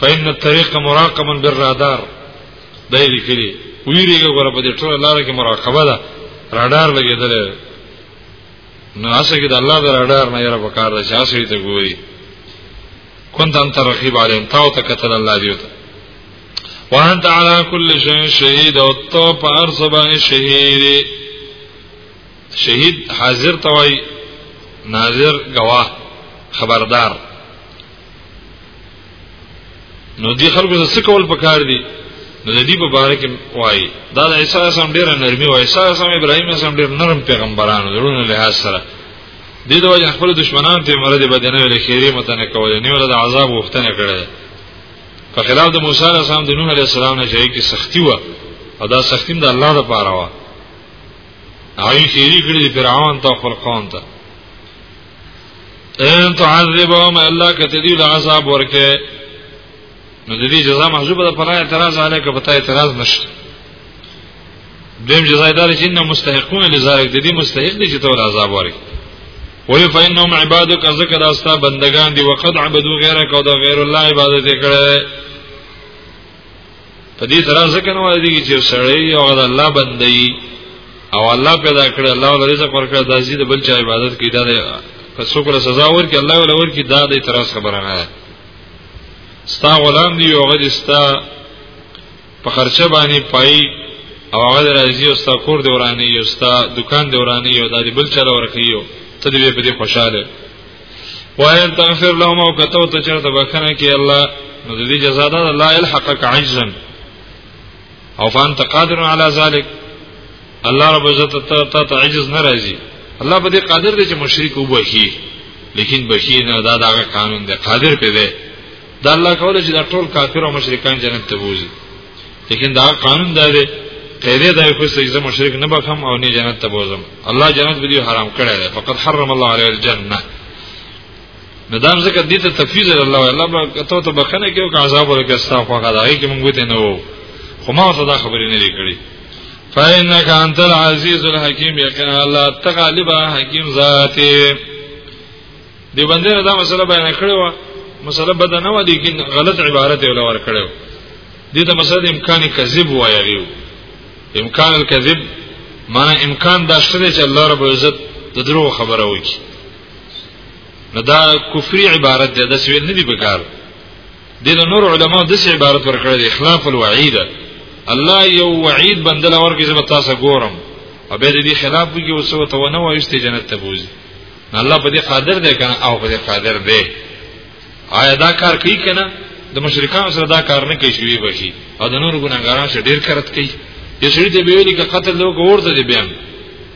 فإن الطريق مراقب بالرادار دا یې کړی ویریږي ګوره په دې ټول لار کې مراقبه ده رادار لګیدل نو اسه کې د الله د رادار نه یره پکار ده چې اسه ته ګوري كنت انت رقيب عليهم تاو تکتل الله دیو ته وانت على كل شيء شهيد او تو په ارسبان شهيد شهید حاضر توای ناظر گواه خبردار نو دی خلکو څه کول پکار دي نو د دې په اړه کې وایي دا د عیسی سم ډیر نرمي وایي عیسی سم ابراهیم سم ډیر نرم پیغمبرانو درونه له سره دې د وجه خپل دشمنان ته مرده بدنه ویل خیری متنه کول نه ول د عذاب وختنه کړي په خلاف د موسی علیه السلام د نوح علیه السلام نه چې کی سختی و او دا سختیم د الله لپاره و هغه شری کړی فرعون ته خپل قوم ته ان تعذبهم الله کته دی له عذاب ورکه نو د دې جزاء محجوبه ده پر اعتراض علی که پتا اعتراض نشته دیم جزاء دار چې نه مستحقون لذالک د دې مستحق دي چې تول عذاب ورکه وی فإنهم عبادك ذکر استا بندگان دی وقد عبدو غیرک او د غیر الله عبادت کړه په دې سره ځکه نو دی چې سړی او د الله بندي او الله پیدا کړ الله ول رزق ورکړ د ازي د بل چا عبادت کوي دا په څوکره سزا ورکړي الله ول ورکړي دا د اعتراض خبره نه ستا غلام دی او غد ستا په خرچه باندې پای او هغه راځي او ستا کور دی ورانی او ستا دکان دی ورانی او د بل چا ورکړي ته دې په دې خوشاله وان تغفر لهم او کتو ته چرته بخنه کې الله نو د دې جزاء ده لا الحقك عجزا او فانت قادر على ذلك الله رب عزت ته ته عجز نه راځي الله په دې قادر دی چې مشرک وبخي لیکن بخي نه دا دغه قانون دی قادر په دی دا الله کوله چې دا ټول کافر او مشرکان جنت ته بوزي لیکن دا قانون دا دی قیدې دا خو سې زه مشرک نه بخم او نه جنت ته بوزم الله جنت به دی حرام کړی دی فقط حرم الله علیه الجنه مدام زکه دې ته تفیز الله الله به ته ته بخنه کې او عذاب ورکړي ستا خو هغه دای کې مونږ ته نه وو خو ما ته دا خبرې نه لري کړې فإنك أنت العزيز الحكيم يقين الله تغالب حكيم ذاتي دی باندې دا مسله بیان کړې و مسله بد نه و لیکن غلط عبارت یې ولور کړو دې ته مسله امکان کذب وایریو امکان الکذب معنی امکان دا شته چې الله رب عزت د درو خبره وکړي نو دا کفری عبارت ده د سویل نه دی بکار د نور علماء د څه عبارت ورکړي د اخلاف الوعید الله یو وعید بندل ورکړي زما تاسو ګورم او به دې خلاف وکړي او سو ته ونه وایسته جنت ته بوزي الله په دې قادر دی کنه او په دې قادر دی آیا دا کار کوي کنه د مشرکان سره دا کار نه کوي شوی بشي او د نور ګناګاران سره ډیر کرت کوي یې شړې ته ویلي ک قتل لوګ ورته دی بیان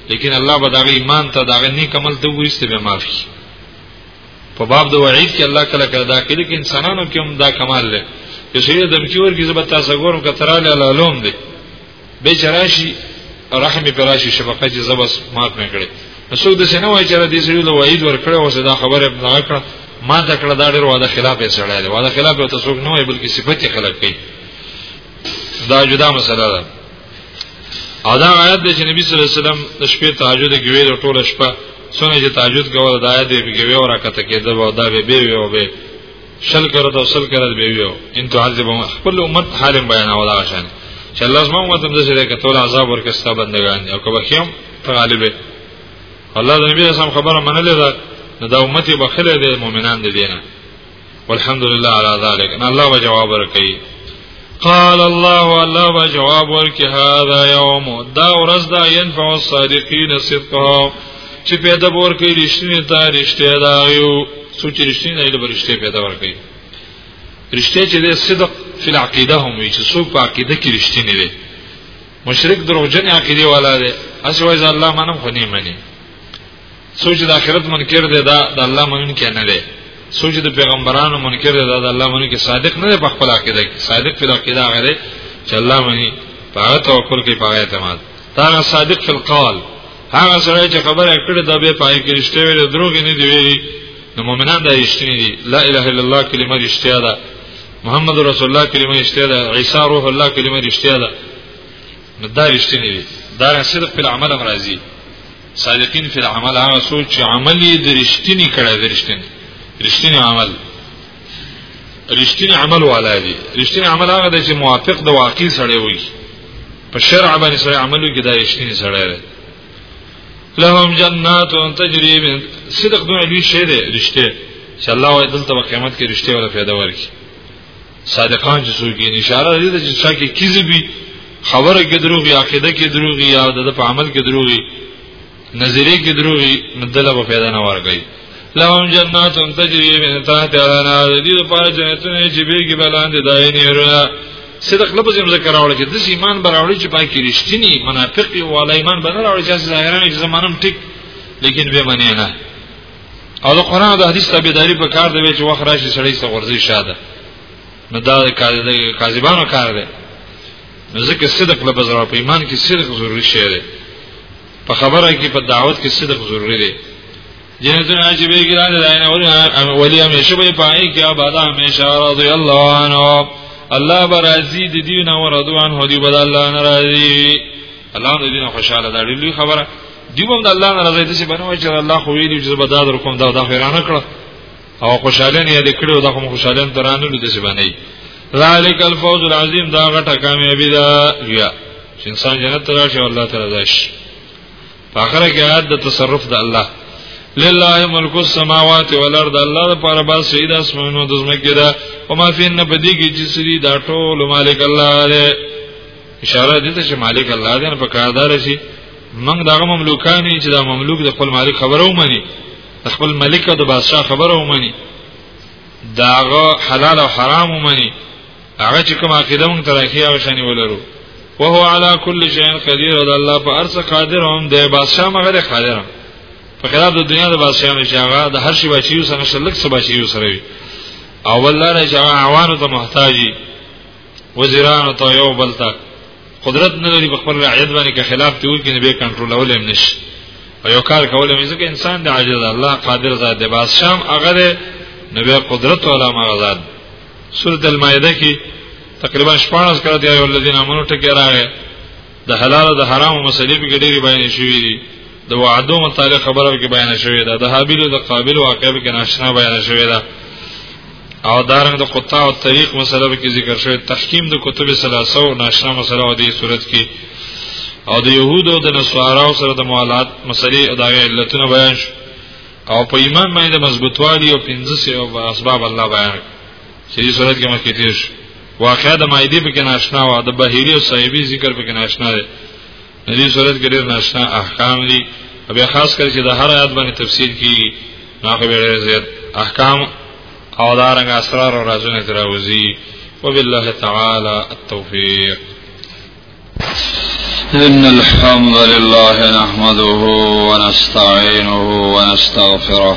لیکن الله به دا ایمان ته دا نه کمل ته وګورسته به معافي په باب د وعید کې الله کله کله دا کوي چې انسانانو کې هم دا کمال لري یې شړې د مچور کې زبتا سګورم کتراله علوم دی به چراشي رحم پراشي شفقت زبس مات نه کړي څوک د سينه وای چې را دي سړي له وعید ورکړي او دا خبره نه کړه ما د کړه دا ډېر واده خلاف یې سړی دی واده خلاف یې تاسو نه وای بلکې صفت یې خلق کړي دا جدا مسله ده او دا آیات د نبی صلی الله علیه وسلم د شپې تهجد کې ویل ټول شپه څونه چې تهجد کوله دا آیات به کې وی او راکته کېده او دا به به وی او به شل کړه ته شل کړه به ویو ان تعذبهم خپل امت حال بیان ولا شان چې الله زما امت هم دې کې ټول عذاب ورکستا بندگان او کبه خیم غالب الله د نبی اسلام خبره منلې ده دا امت به خله دې مؤمنان دې دینه والحمدلله علی ذلک ان الله جواب ورکړي قال الله والله بجواب ورکی هذا يوم دا ورځ دا ينفع الصادقين صدقهم چې پیدا بور کوي رښتینی دا رښتیا دا یو سوچ رښتینی نه لبر رښتیا پیدا ور کوي رښتیا چې د صدق فی العقیده هم وي چې څوک په عقیده کې رښتینی دی مشرک دروغجن عقیده والا دی اسی وایي الله منم خو نه مني سوچ د آخرت منکر دی دا د الله منون کې نه دی سوچ د پیغمبرانو منکر دی دا د الله منون کې صادق نه دی په خپل عقیده کې صادق په عقیده غره چې الله مني په هغه توکل کې په اعتماد دا صادق فی القول هغه سره چې خبره کړې دا به پای کې رښتیا ویل دروغ نه دی ویلي نو مؤمنان دا رښتینی دي لا اله الا الله کلمه رښتیا ده محمد رسول الله کلمه رښتیا ده عیسی روح الله کلمه رښتیا ده نو دا رښتینی دي دا صدق په عمل راځي صادقین فی العمل هغه سوچ چې عمل یې د رښتینی کړه د رښتینی رښتینی عمل رښتینی عمل والا دی رښتینی عمل هغه دی چې موافق د واقع سره وي په شرع باندې سره عمل وکړي دا رښتینی سره دی لهم جنات تجری من صدق دوه لوی شی دی رښتیا چې الله وایي دلته په قیامت کې رښتیا ولا پیدا ورکړي صادقان چې څوک یې اشاره لري چې څا کې کیږي خبره کې دروغ یا عقیده کې دروغ یا د په عمل کې دروغ نظریه کې دروغ مدله په پیدا نه ورګي لهم جنات تجري من تحت الانهار دې لپاره جنتونه چې بیرګي بلاندې داینې ورونه صدق لفظ هم ذکر راوړل چې د ایمان براوړي چې پاکي رښتینی منافق او ایمان بنراوړي چې ظاهرا چې زمانم ټیک لیکن به معنی نه او د قران او د حدیث تابعداري په کار دی چې وخت راشي سړی څه ورځي شاده نو دا کاذبانو کار دی نو ځکه صدق له بزرا په ایمان کې صدق ضروری شی دی په خبره کې په دعوت کې صدق ضروری دی جنتونه چې به کې راځي داینه ولې ولې همیشه به پای کې آباد همیشه رضی الله عنه الله برازي د دین او رضوان هدي بد الله ناراضي الله د دین خوشاله ده لوی خبره دیوم د الله نه راځي چې بنو چې الله خو ویلی چې بدا در کوم دا د خیرانه کړه او خوشاله نه یې کړو دا خو خوشاله ترانه لته چې باندې ذالک الفوز العظیم دا غټه کامیابی ده یا چې انسان جنت ته راشي الله تعالی راشي په اخره کې آیات د تصرف د الله لله ملک السماوات والارض الله د پاره با سید اسمانو د زمکه ده او ما فین نه بدی کې چې سری دا ټول مالک الله ده اشاره دې ته چې مالک الله دې په کاردار شي موږ دغه مملوکان چې دا مملوک د خپل مالک خبره ومني د خپل ملک او د بادشاه خبره ومني داغه حلال او حرام ومني هغه چې کوم عقیده مونږ ترخی او شانی ولرو وهو على كل شيء قدير او الله په ارسه قادر هم دی بادشاه مغه قادر هم په خلاف د دنیا د بادشاہانو چې هغه د هر شي بچیو سره شلک سره بچیو سره وي او ولله چې هغه عوانو ته محتاجي وزیرانو ته یو بلته قدرت نه لري په خپل رعیت باندې که خلاف ته وکړي نه به کنټرولول هم نشي او یو کار کول هم ځکه انسان د عاجز الله قادر ذات دی باز شام هغه نه به قدرت ولا ما ذات سورۃ المائده کې تقریبا 14 کړه دی الذين امنوا ټکی راغی د حلال او د حرام مسلې په ډېری بیان شوې دي د وعدو متعلق خبرو کې بیان شوې ده د حابیل او د قابل واقعې کې ناشنا بیان شوې ده او دارنګ د قطاع او طریق مسله به کې ذکر شوی تحکیم د کتب ثلاثه او ناشنا مسله او دې صورت کې او د يهودو د نصاراو سره د موالات مسلې او د علتونو بیان شو او په ایمان باندې مضبوطوالي او پنځه سه او اسباب الله بیان چې دې صورت کې مخکې تیر شو واقعا د مایدی په کې ناشنا و د بهيري او صاحبي ذکر په کې ناشنا دی د دې صورت کې ډېر ناشنا احکام دي بیا خاص کر چې د هر آیات باندې تفسیر کیږي نو هغه ډېر زیات احکام او دارنګ اسرار او رازونه تراوزی وبالله تعالی التوفیق إن الحمد لله نحمده ونستعينه ونستغفره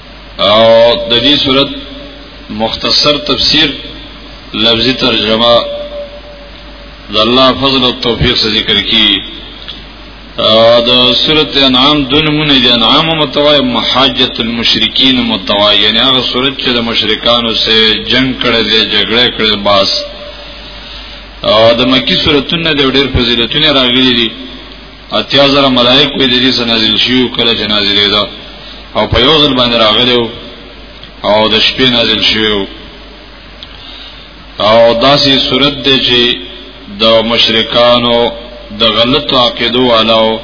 او د دې صورت مختصر تفسیر لفظي ترجمه د الله فضل او توفیق سره ذکر کی او د سورته انعام دنمونه د انعام متوای محاجت المشرکین متوای یعنی هغه سورته چې د مشرکانو سره جنگ کړي دي جګړه کړي باس او د مکی سورتونه د ډېر فضیلتونه راغلي دي اتیا زره ملائک په دې ځای نازل شیو کله چې نازلې ده او په یو ځل باندې راغلی او د شپې نازل شیو او داسې صورت دی چې د مشرکانو د غلطو عقیدو علاو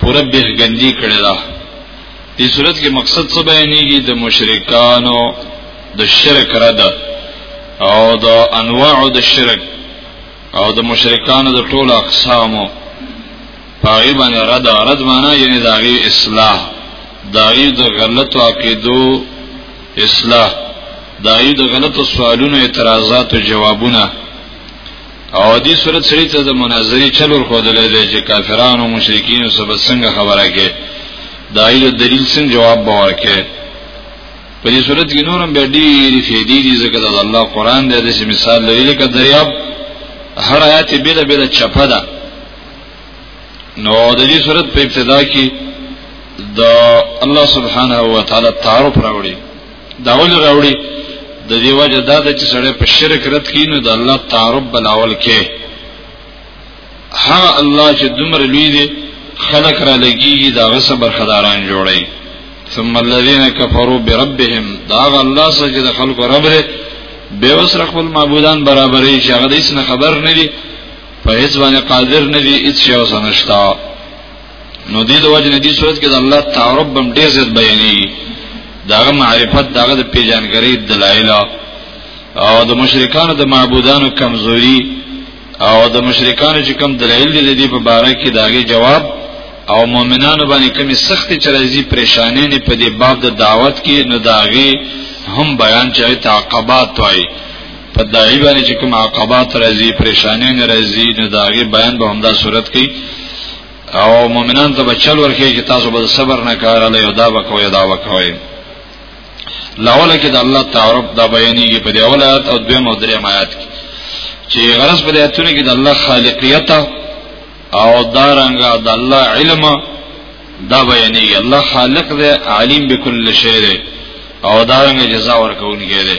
پوره بهګندی کړی ده دې صورت کې مقصد څه بیانېږي د مشرکانو د شرک رد او د انواع د شرک او د مشرکانو د ټولو اقسامو پاغي باندې رد رد معنا یعنی داغي اصلاح داغي د غلطو عقیدو اصلاح داغي د غلطو سوالونو اعتراضات او جوابونه او دې صورت سره ته د مناظري چلور خودلې دي چې کافرانو او مشرکین سبب څنګه خبره کې دایله دلیل څنګه جواب باور کې په دې صورت کې نورم به ډېری فائدې دي ځکه دا الله قران دی د مثال لري لکه دریاب هر آیات بیره بیره چپه ده نو د دې صورت په ابتدا کې د الله سبحانه و تعالی تعارف راوړي دا ول راوړي د دې وجه دا چې سړی په شرک رد کینو د الله تعارف بلاول کې هغه الله چې دمر لوی دی خلق را لګي دا غصه برخداران جوړي ثم الذين كفروا بربهم دا الله سجد خلق رب دی به وسره خپل معبودان برابرې چې هغه د هیڅ نه خبر نه دي په هیڅ باندې قادر نه دي هیڅ یو سنشتا نو دې د وجه نه دي صورت کې د الله تعارف بم ډېر زیات بیانېږي داغه معرفت داغه د پیژانګری دلایل او د مشرکانو د معبودانو کمزوري او د مشرکانو چې کوم دلایل دي د په باره کې داغي جواب او مؤمنانو باندې کومې سختې چرایزي پریشانې نه په دې باب د دعوت کې نو داغي هم بیان چې تعقبات وایي په دای باندې چې کوم عقبات راځي پریشانې نه راځي نو داغي بیان به همدا صورت کې او مؤمنان ته بچل ورکه چې تاسو به صبر نه کار علی او دا وکوي دا وکوي لاوله کې د الله تعارف دا بیانېږي په دې اوله آیات او دویم او دریم آیات کې چې غرض په دې آیتونو کې د الله خالقیت او دارنګ د الله علم دا بیانېږي الله خالق دی علیم بكل شی دی او دارنګ جزا ورکوونکی دی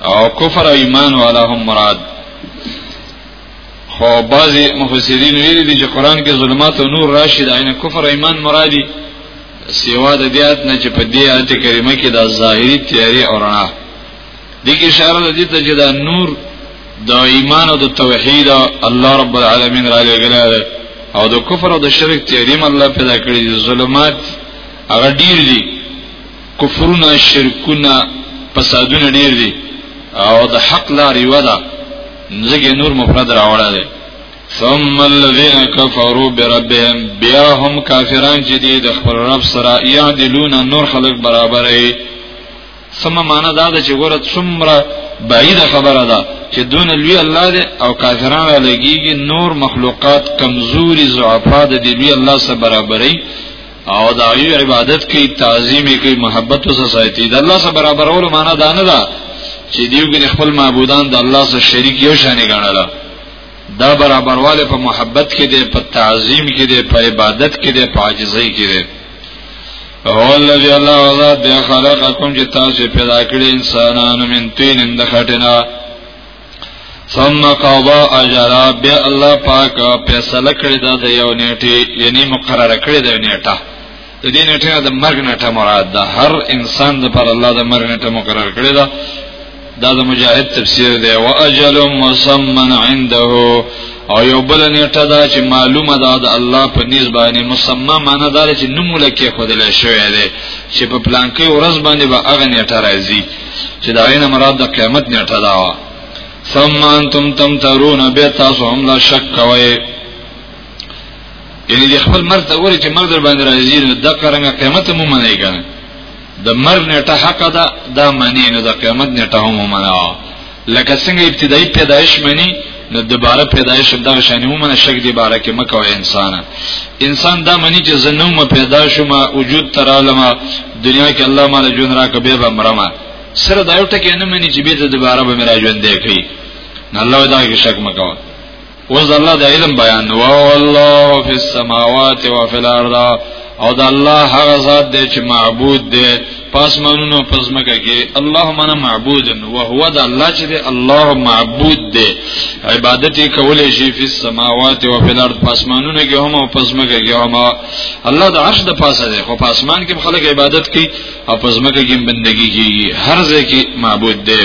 او کفر او ایمان والا هم مراد خو بعضی مفسرین ویلي دي چې قران کې ظلمات او نور راشي دا نه کفر او ایمان مرادي سیوا د دیات نه چې په دې آیت کریمه کې دا ظاهری تیاری او رڼا د کې اشاره ده چې چې دا نور د ایمان او د توحید الله رب العالمین را لګل او د کفر او د شرک تیاریم الله پیدا کړی دي ظلمات هغه ډیر دي کفرونه شرکونه فسادونه ډیر دي او د حق لار یو ده زګې نور مفرد راوړل دي ثم الذين كفروا بربهم بیا هم کافران چې دي د خپل رب سره یادلون نور خلق برابرې ثم معنا دا ده چې ګوره څومره بعید خبره ده چې دون لوی الله دې او کافران لګيږي نور مخلوقات کمزوري ضعفا د دې لوی الله سره برابرې او دا یو عبادت کوي تعظیم کوي محبت وسه ساتي د الله سره برابرول معنا دا نه ده چې دیو کې خپل معبودان د الله سره شریک یو شان غنل دا برابرواله په محبت کې ده په تعظیم کې ده په عبادت کې ده په عاجزۍ کې ده هو الذي الله ذات خلقکم چې تاسو پیدا کړی انسانانو من تین د خټینا ثم قضا اجرا بیا الله پاک فیصله کړی دا د یو نیټه یعنی مقرر کړی دا نیټه د دې نیټه د مرګ نیټه مراد ده هر انسان د پر الله د مرګ نیټه مقرر کړی دا دا د مجاهد تفسیر دی او اجل مسمن عنده او یو بل نیټه دا چې معلومه ده د الله په نس باندې مسمى معنی دا چې نوم لکه خدای شوی دی چې په پلان کې ورځ باندې به اغه نیټه راځي چې دا غینه مراد د قیامت نیټه دا و ثم انتم تمترون به تاسو هم لا شک کوئ یعنی د خپل مرګ ته وری چې مرګ در باندې راځي نو د قرنګ قیامت مو منې کنه د مرګ نیټه حق ده دا معنی نه د قیامت نیټه هم منه لکه څنګه ابتدایي پیدایش مني نو دوباره پیدایش هم دغه شان ومنه شک دی باره کې مکو انسان انسان دا مني چې زنومه پیدا شوم وجود ترالم دنیا کې الله مال جون را کبه به مرما سره دا یو ټکی نه مني چې به دوباره به مرا ژوند دی کوي الله دا کې شک مکو اوس د الله د علم بیان او الله فی السماوات و فی الارض او د الله هغه ذات دی چې معبود دی پاسمانونو پزمکه کې الله معنا معبود او هو د الله چې دی الله معبود دی عبادت کولې شي فی السماوات و فی الارض پاسمانونو کې هم او پزمکه کې هم الله د عرش د پاسه دی خو پاسمان کې خلک عبادت کوي او پزمکه کې بندگی کوي هر ځای کې معبود دی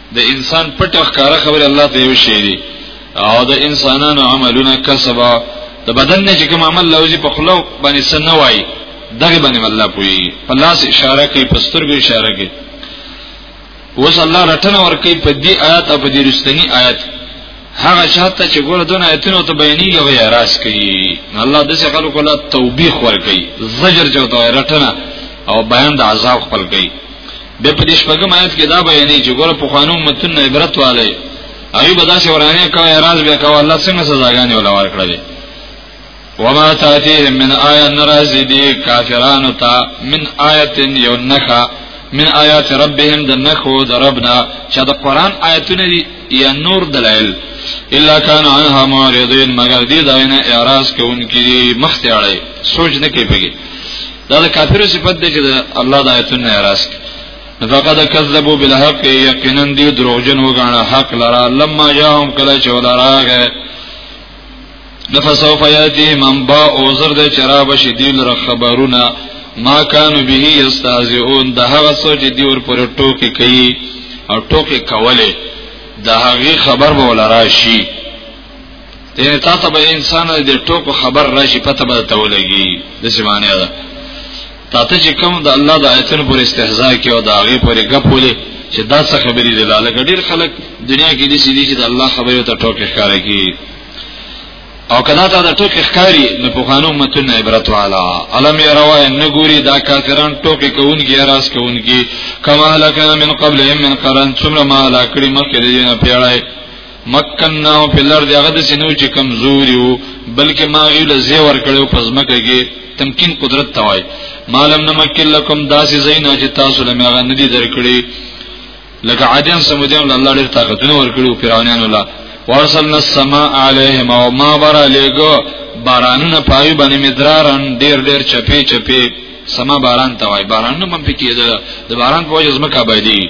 د انسان پټ او ښکارا خبره الله ته یو شی دی او د انسانانو عملونه کسبه د بدن نه چې کوم عمل لوځي په خلو باندې سن نه وای دغه باندې الله پوي په لاس اشاره کوي په سترګو اشاره کوي اوس الله رټنه ور کوي په دې آیات او په دې رښتینی آیات هغه شاته چې ګوره دون آیتونو ته بیانې یو یا راس کوي الله دسه خلکو لا توبیخ ور کوي زجر جو ته رټنه او بیان د عذاب خپل کوي به په دې شپږم آیت کې دا بیانې چې ګوره په قانون متن عبرت والے ایوب داسې ورانه کوي راز به کوي الله څنګه سزاګانې ولا ور کړې وما تاتيهم من آية نرازي دي كافران تا من آية يو نخا من آيات ربهم د نخو د ربنا چې د قران آیتونه دي یا نور دلایل الا كان عنها معرضين مگر دي داینه اعراض کوونکي مخته اړي سوچ نه کوي دا د کافرو صفت دی چې الله د آیتونو نه راست فقد کذبوا بالحق یقینا دی دروغجن وګاڼه حق لرا لما جاءهم کله چې ولاراغه نفسوف یاتی من با اوزر د چراب شدیل ر خبرونه ما کان به یستهزئون د هغه سوچ دی ور پر ټوکی کوي او ټوکی کوله د هغه خبر به ولرا شي ته تا ته به انسان دې ټوکو خبر راشي پته به ته ولګي د زمانه ده تا ته چې کوم د الله د آیتونو پر استهزاء کې او د هغه پر غپولې چې دا څه خبرې دي لاله ګډیر خلک دنیا کې دي چې د الله خبرې ته ټوکې ښکارې کی او کدا ته د ټوکې ښکاری نو په خانو متن عبرت والا علم یې روا نه ګوري دا کافران ټوکې کوونکی راس کوونکی کما لکه من قبلهم من قرن ثم ما لا کړي مخکې دې نه پیړای مکننا فی الارض هغه د سينو چې کمزوري وو بلکې ما غیل زی ور کړو پزمکه کې تمکین قدرت توای مالم نمکل لكم داسې زینا چې تاسو له مغه ندي درکړي لکه عادیان سمودیان الله ډېر طاقتونه ور کړو پیرانیان الله ورسلنا السماء عليهم او ما برا لګو بارانونه پای باندې مدرارن ډېر ډېر چپی چپی سما باران توای باران نو مم پکې ده د باران په وجه زمکه باندې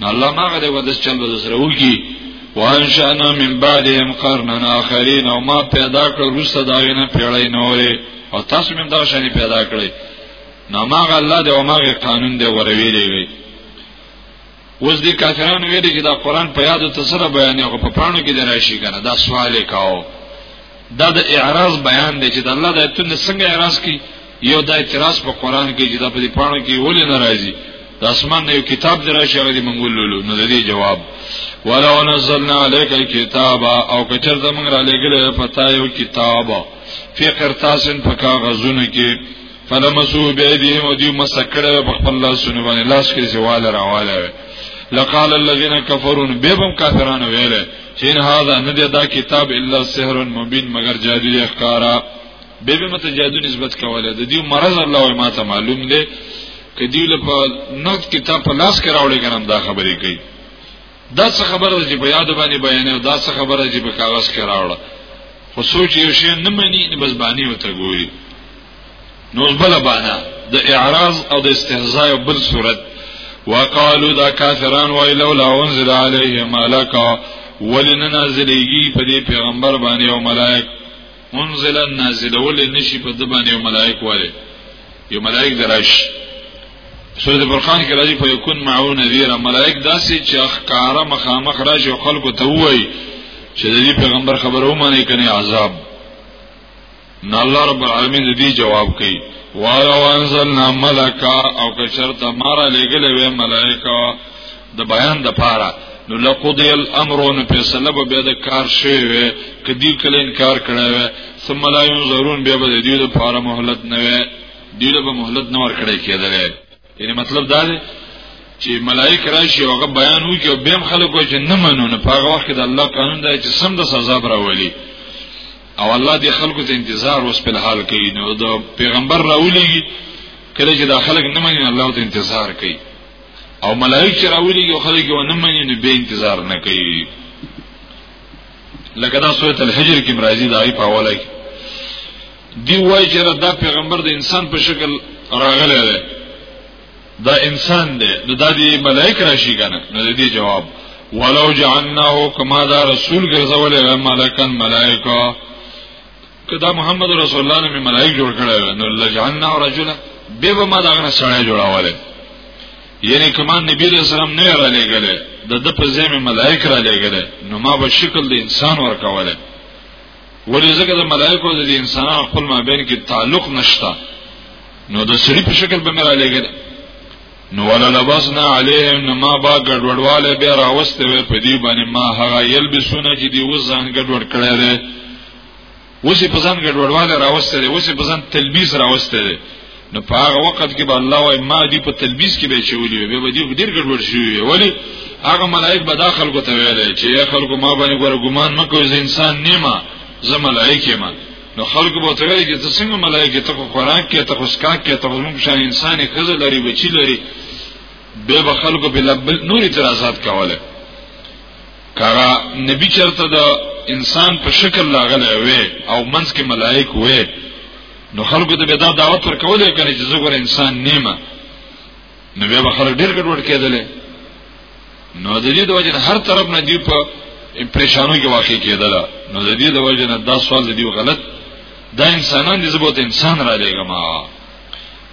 نو الله ما غره ودس چل ودس روږي وانشانا من بعدهم قرننا اخرین او ما پیدا کړ روسه دا غنه پیړی نورې او تاسو من دا شانی پیدا کړی نو ما الله دې او ما قانون دې وروي دی اوس دې کافرانو ویل چې دا قران په یاد ته سره بیان او په پانو کې دراشي کنه دا سوال کاو دا د اعراض بیان دی چې د الله د ایتونو څنګه اعراض کی یو د اعتراض په قران کې چې د په دې پاڼو کې ولې ناراضي د اسمان نه یو کتاب دراشي هغه دې منګول لولو نو دې جواب ولو نزلنا عليك الكتاب او کچر زمنګ را لګل پتا یو کتاب فی قرطاسن په کاغذونو کې فلمسو بيدهم او دی مسکړه په خپل لاسونه باندې لاس کې زوال راواله لقال الذين كفروا بهم كافرون ویل چې ان هاذا نه دا کتاب الا سحر مبين مگر جادو ښکارا به به مت جادو نسبت کوله د دې مرز الله ما ته معلوم دی کدی له په نوت کتاب په لاس کې راوړي ګرام دا خبرې کوي دا څه خبره چې په یاد باندې بیانې دا څه خبره چې په کاغذ کې راوړه خو سوچ یو شی نه مني نه بس باندې وته ګوري نو بل باندې د اعراض او د استهزاء او بل صورت وقالو دا کافران وای لولا انزل علیه ملکا ولننازلیږي په دې پیغمبر باندې او ملائک منزلا نازلول نشي په د باندې ملائک والے یو ملائک دراش سورۃ فرقان کې راځي په یکون معو نذیر ملائک داسې چې اخکارا مخامخ راشي او خلکو ته وایي چې د دې پیغمبر خبره ومني کني عذاب نه الله رب العالمین دې جواب کوي وانزلنا ملکا او که شرط مارا لګلې وې ملائکه د بیان د پاره نو لقضی الامر نو په سلب به د کار شی وي کدی کله انکار کړی وي ثم لا ينظرون به به دیو د پاره مهلت نه وي دیو به مهلت نه ور کړی کېدل یعنی مطلب دا دی چې ملائک راشي او هغه بیان وکړي او بهم خلکو چې نه منو نه پاغه وخت د الله قانون دی چې سم د سزا براولي او الله دې خلکو ته انتظار اوس په حال کوي نو د پیغمبر راولي کله چې د خلک نه مني الله ته انتظار کوي او ملائک چې راولي یو خلک یو نه مني نو به انتظار نه کوي لکه دا سورۃ الحجر کې مرাজি دای په اوله کې دی وای چې دا پیغمبر د انسان په شکل راغلی دی دا انسان دی نو دا دی ملائک راشي کنه نو دې جواب ولو جعلناه کما دا رسول ګرځولې ملکن ملائکه کدا محمد رسول الله نه ملائک جوړ کړه نو لجعلنا رجلا به به ما داغه سړی جوړاواله یعنی کمان نبی رسول اسلام نه را لګره د د په ځای ملائک را لګره نو ما به شکل د انسان ورکواله ولې ځکه د ملائکو د انسانانو خپل مابین کې تعلق نشتا نو د سړي په شکل به مې را لګره نو ولا لبسنا علیهم نما با ګډوډواله بیا راوسته په دې باندې ما هغه یلبسونه چې دی وزن ګډوډ کړی اوس په ځان ګډوډواله راوستل اوس په ځان تلبیس راوستل نو په هغه وخت کې به الله وايي ما دې په تلبیس کې به چولې به به دې ډیر ګډوډ شي ولی هغه ملائک به داخل کو ته ویل چې یا خلکو ما باندې ګوره ګمان مکو زه انسان نیمه زه ملائک یم نو خلکو به ته ویل چې ته څنګه ملائک ته خو خوراک کې ته خو سکاک کې ته موږ شان انسان خزه لري بچی لري به خلکو په لبل نور اعتراضات کوله کرا نبی چرته د انسان په شکل لاغلی وي او منځ کې ملائک وي نو خلکو ته به دا دعوت ورکول کړي چې زه ګور انسان نیمه نو بیا به خلک ډیر ګډوډ کېدل نو د دې د وجه هر طرف نه دی په پریشانو کې واقع کېدل نو د دې د وجه نه دا سوال دی غلط دا انسانان دي زبوت انسان را لېګما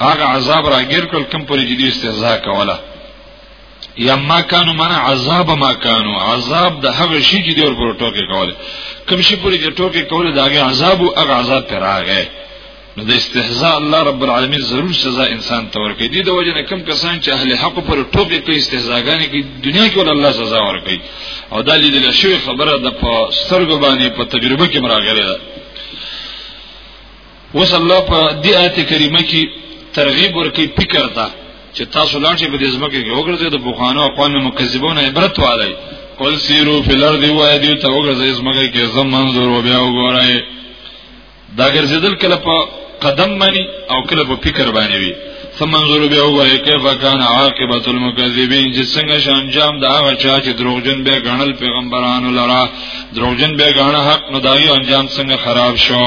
هغه عذاب راګیر کړ کوم پر جدي استهزاء کوله یا ما کانو معنا عذاب ما کانو عذاب د هغه شي چې دور پر ټوکې کوله کوم شي پر دې ټوکې کوله داغه عذاب او هغه عذاب پر راغی نو د استهزاء الله رب العالمین ضرور سزا انسان ته ورکړي دي د وجه نه کم کسان چې اهل حق پر ټوکې کوي استهزاءګانې کوي دنیا کې ول الله سزا ورکړي او دا لیدل شوی خبره د سترګو باندې په تجربه کې مراغله ده اوس الله په دې آیت کریمه کې ترغیب ورکړي فکر ته چې تاسو لاړ شئ په دې ځمکه کې وګرځئ د بوخانو اقوام مکذبونه عبرت والي قل سیرو فی الارض و ایدیو ته وګرځئ ځمکه کې زم منظور و بیا وګورئ دا ګرځیدل کله په قدم باندې او کله په فکر باندې وي ثم انظروا بیا وګورئ کیف کان عاقبت المکذبین چې څنګه شان جام دا هغه چا چې دروغجن به غنل پیغمبرانو لرا دروغجن به غنه حق نو دایو انجام څنګه خراب شو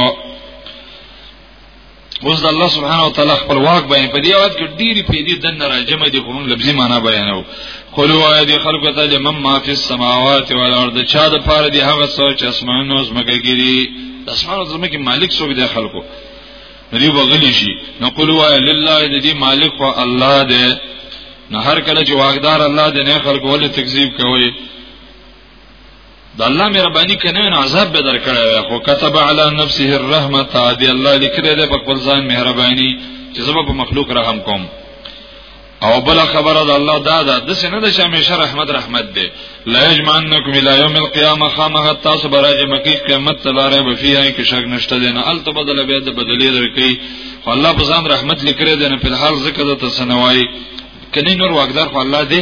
اوس د الله سبحانه وتعالى خپل واک بیان په دې آیات کې ډېری پیډې د نه راجمه دي خو موږ لفظي معنا بیانو قولوا یا دي خلق ته لمن ما فی السماوات والارض چا د پاره دي هغه څه چې اسمانونو او زمکه ګری د اسمانونو زمکه مالک څوک دی خلکو ندی بغلی شي نقول وای لله د دې مالک او الله دی نه هر کله چې واغدار الله دی نه خلکو ولې تکذیب کوي د الله مهرباني کنه نه عذاب به درکړی خو كتب على نفسه الرحمه تعالی الله لیکره ده په خپل ځان مهرباني چې زما په مخلوق رحم کوم او بل خبره د الله دا ده د سینه د شمیشه رحمت رحمت دی لا یجمعنکم الی یوم القیامه خامه تاسو برای مکی قیامت تلاره به فیه کې شک نشته دین ال تبدل به د بدلی درکې خو الله په ځان رحمت لیکره دین په حال ذکر د تسنوای کني نور واقدار خو الله دی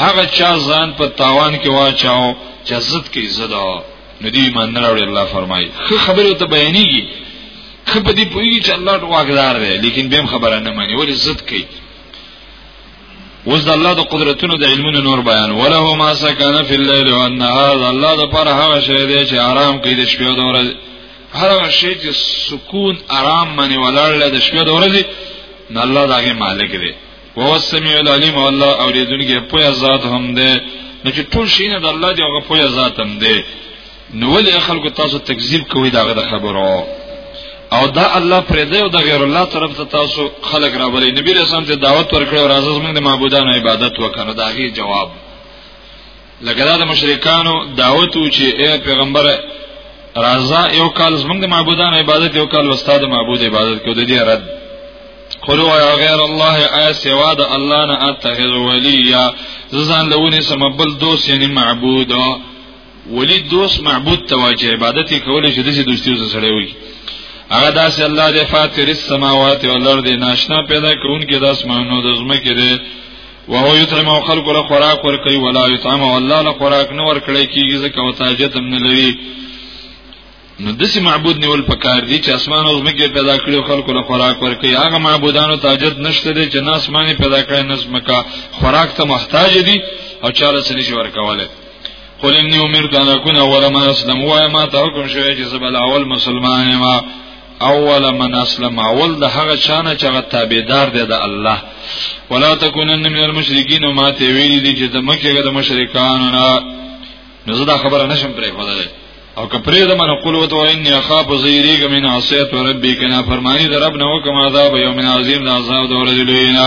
هغه چا ځان په تاوان کې واچاو چې عزت کې عزت او ندی ایمان نه راوړي الله فرمایي خو خبره ته بیانېږي خو په دې پوری چې الله واګدار دی لیکن بهم خبره نه مانی ولې عزت کوي اوس د الله د قدرتونو د علمونو نور بیان وله ما سکن فی الليل والنهار الله د پر هغه شی دی چې آرام کوي د شپې او د ورځې هر شی چې سکون آرام منی ولړل د شپې د ورځې نه الله دغه مالک دی هو السميع العليم الله اوریدونکي په ذات هم ده نو چې ټول شي نه د الله دی هغه په ذات هم ده نو ولې خلکو تاسو تکذیب کوي دا غره خبرو او دا الله پرې دی او دا غیر الله طرف ته تاسو خلق را ولې نبی رسول ته دعوت ورکړ او راځه موږ د معبودانو عبادت وکړو دا غي جواب لکه دا د مشرکانو دعوت و چې اے پیغمبر رازا یو کال زمونږ د معبودانو عبادت یو کال استاد معبود عبادت کو د دې رد قلوا یا غیر الله ای سوا د الله نه اتخذ ولیا ززان لونی سم بل دوست یعنی معبود ولی دوست معبود تواجه عبادت کول چې د دوستیو سره وي هغه داسې الله دې فاطر السماوات والارض ناشنا پیدا کون کې د اسمانونو د زمکه دې وهو یطعم او خلق له خوراک ور کوي ولا یطعم او الله له خوراک نه ور کړی کیږي ځکه او تاجت هم نه لري نو دسی معبود نیول پکار دی چې اسمان او زمکه پیدا کړو خلکو له خوراک ورکړي هغه معبودانو تاجت نشته دی چې نه اسمانه پیدا کړي نه زمکه خوراک ته محتاج دي او چاله سني شي ورکواله قل انی امرت ان اكون اول من اسلم و ما ته حکم شوی چې زبل اول مسلمان ما اول من اسلم اول د هغه چانه چې هغه تابعدار دی د الله ولا تکونن من المشرکین ما ته ویل دي چې د مکه د مشرکانو نه نو زه دا خبره نشم پرې خدای او کپرې د من قول وته ان اخاف زیریګ من عصیت ربی کنا فرمانی د رب نو کوم عذاب یوم عظیم عذاب د ورځې لوینا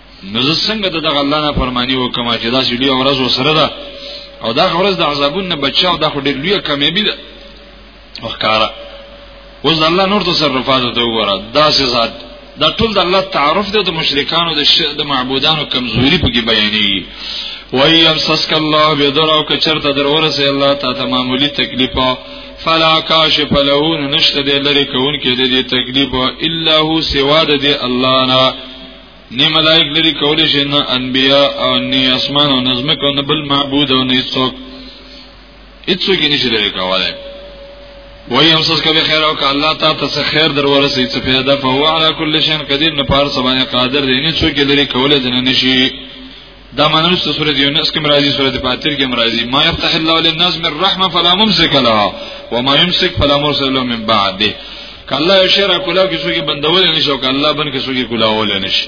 نو زه څنګه د دغه الله نه فرمانی وکم چې دا سړي ورځ وسره ده او دا ورځ د عذابونو نه بچاو دا خو ډېر لوی کامیابی ده وکړه اوس الله نور تصرفات ته وګوره دا څه ذات دا ټول د الله تعارف دی د مشرکانو د د معبودانو کمزوري په کې بیانېږي وای یمسسک الله بدرو که چرته در ورسه الله تا ته معمولی تکلیف فلا کاشف له نشته د لری کون کې د دې تکلیف الا هو سوا د الله نه نه ملائک لري کولې شي نه انبیا او نه اسمان او نظم کو نه بل معبود او نه څوک هیڅوک نشي لري کولای وای هم سس کوي خیر او ک الله تا ته خیر در ورسي څه پیدا فهو علی کل شین قدیر نه پار سبانه قادر دی نه څوک لري کولې جن نشي دا معنی چې سورۃ یونس کې مرাজি سورۃ فاتیر کې مرাজি ما یفتح الله للناس من رحمه فلا ممسک لها وما يمسك فلا مرسل له من بعده کله یو شر کولا کې څوګي بندول نه شو کله بن کې څوګي کولاول نه شي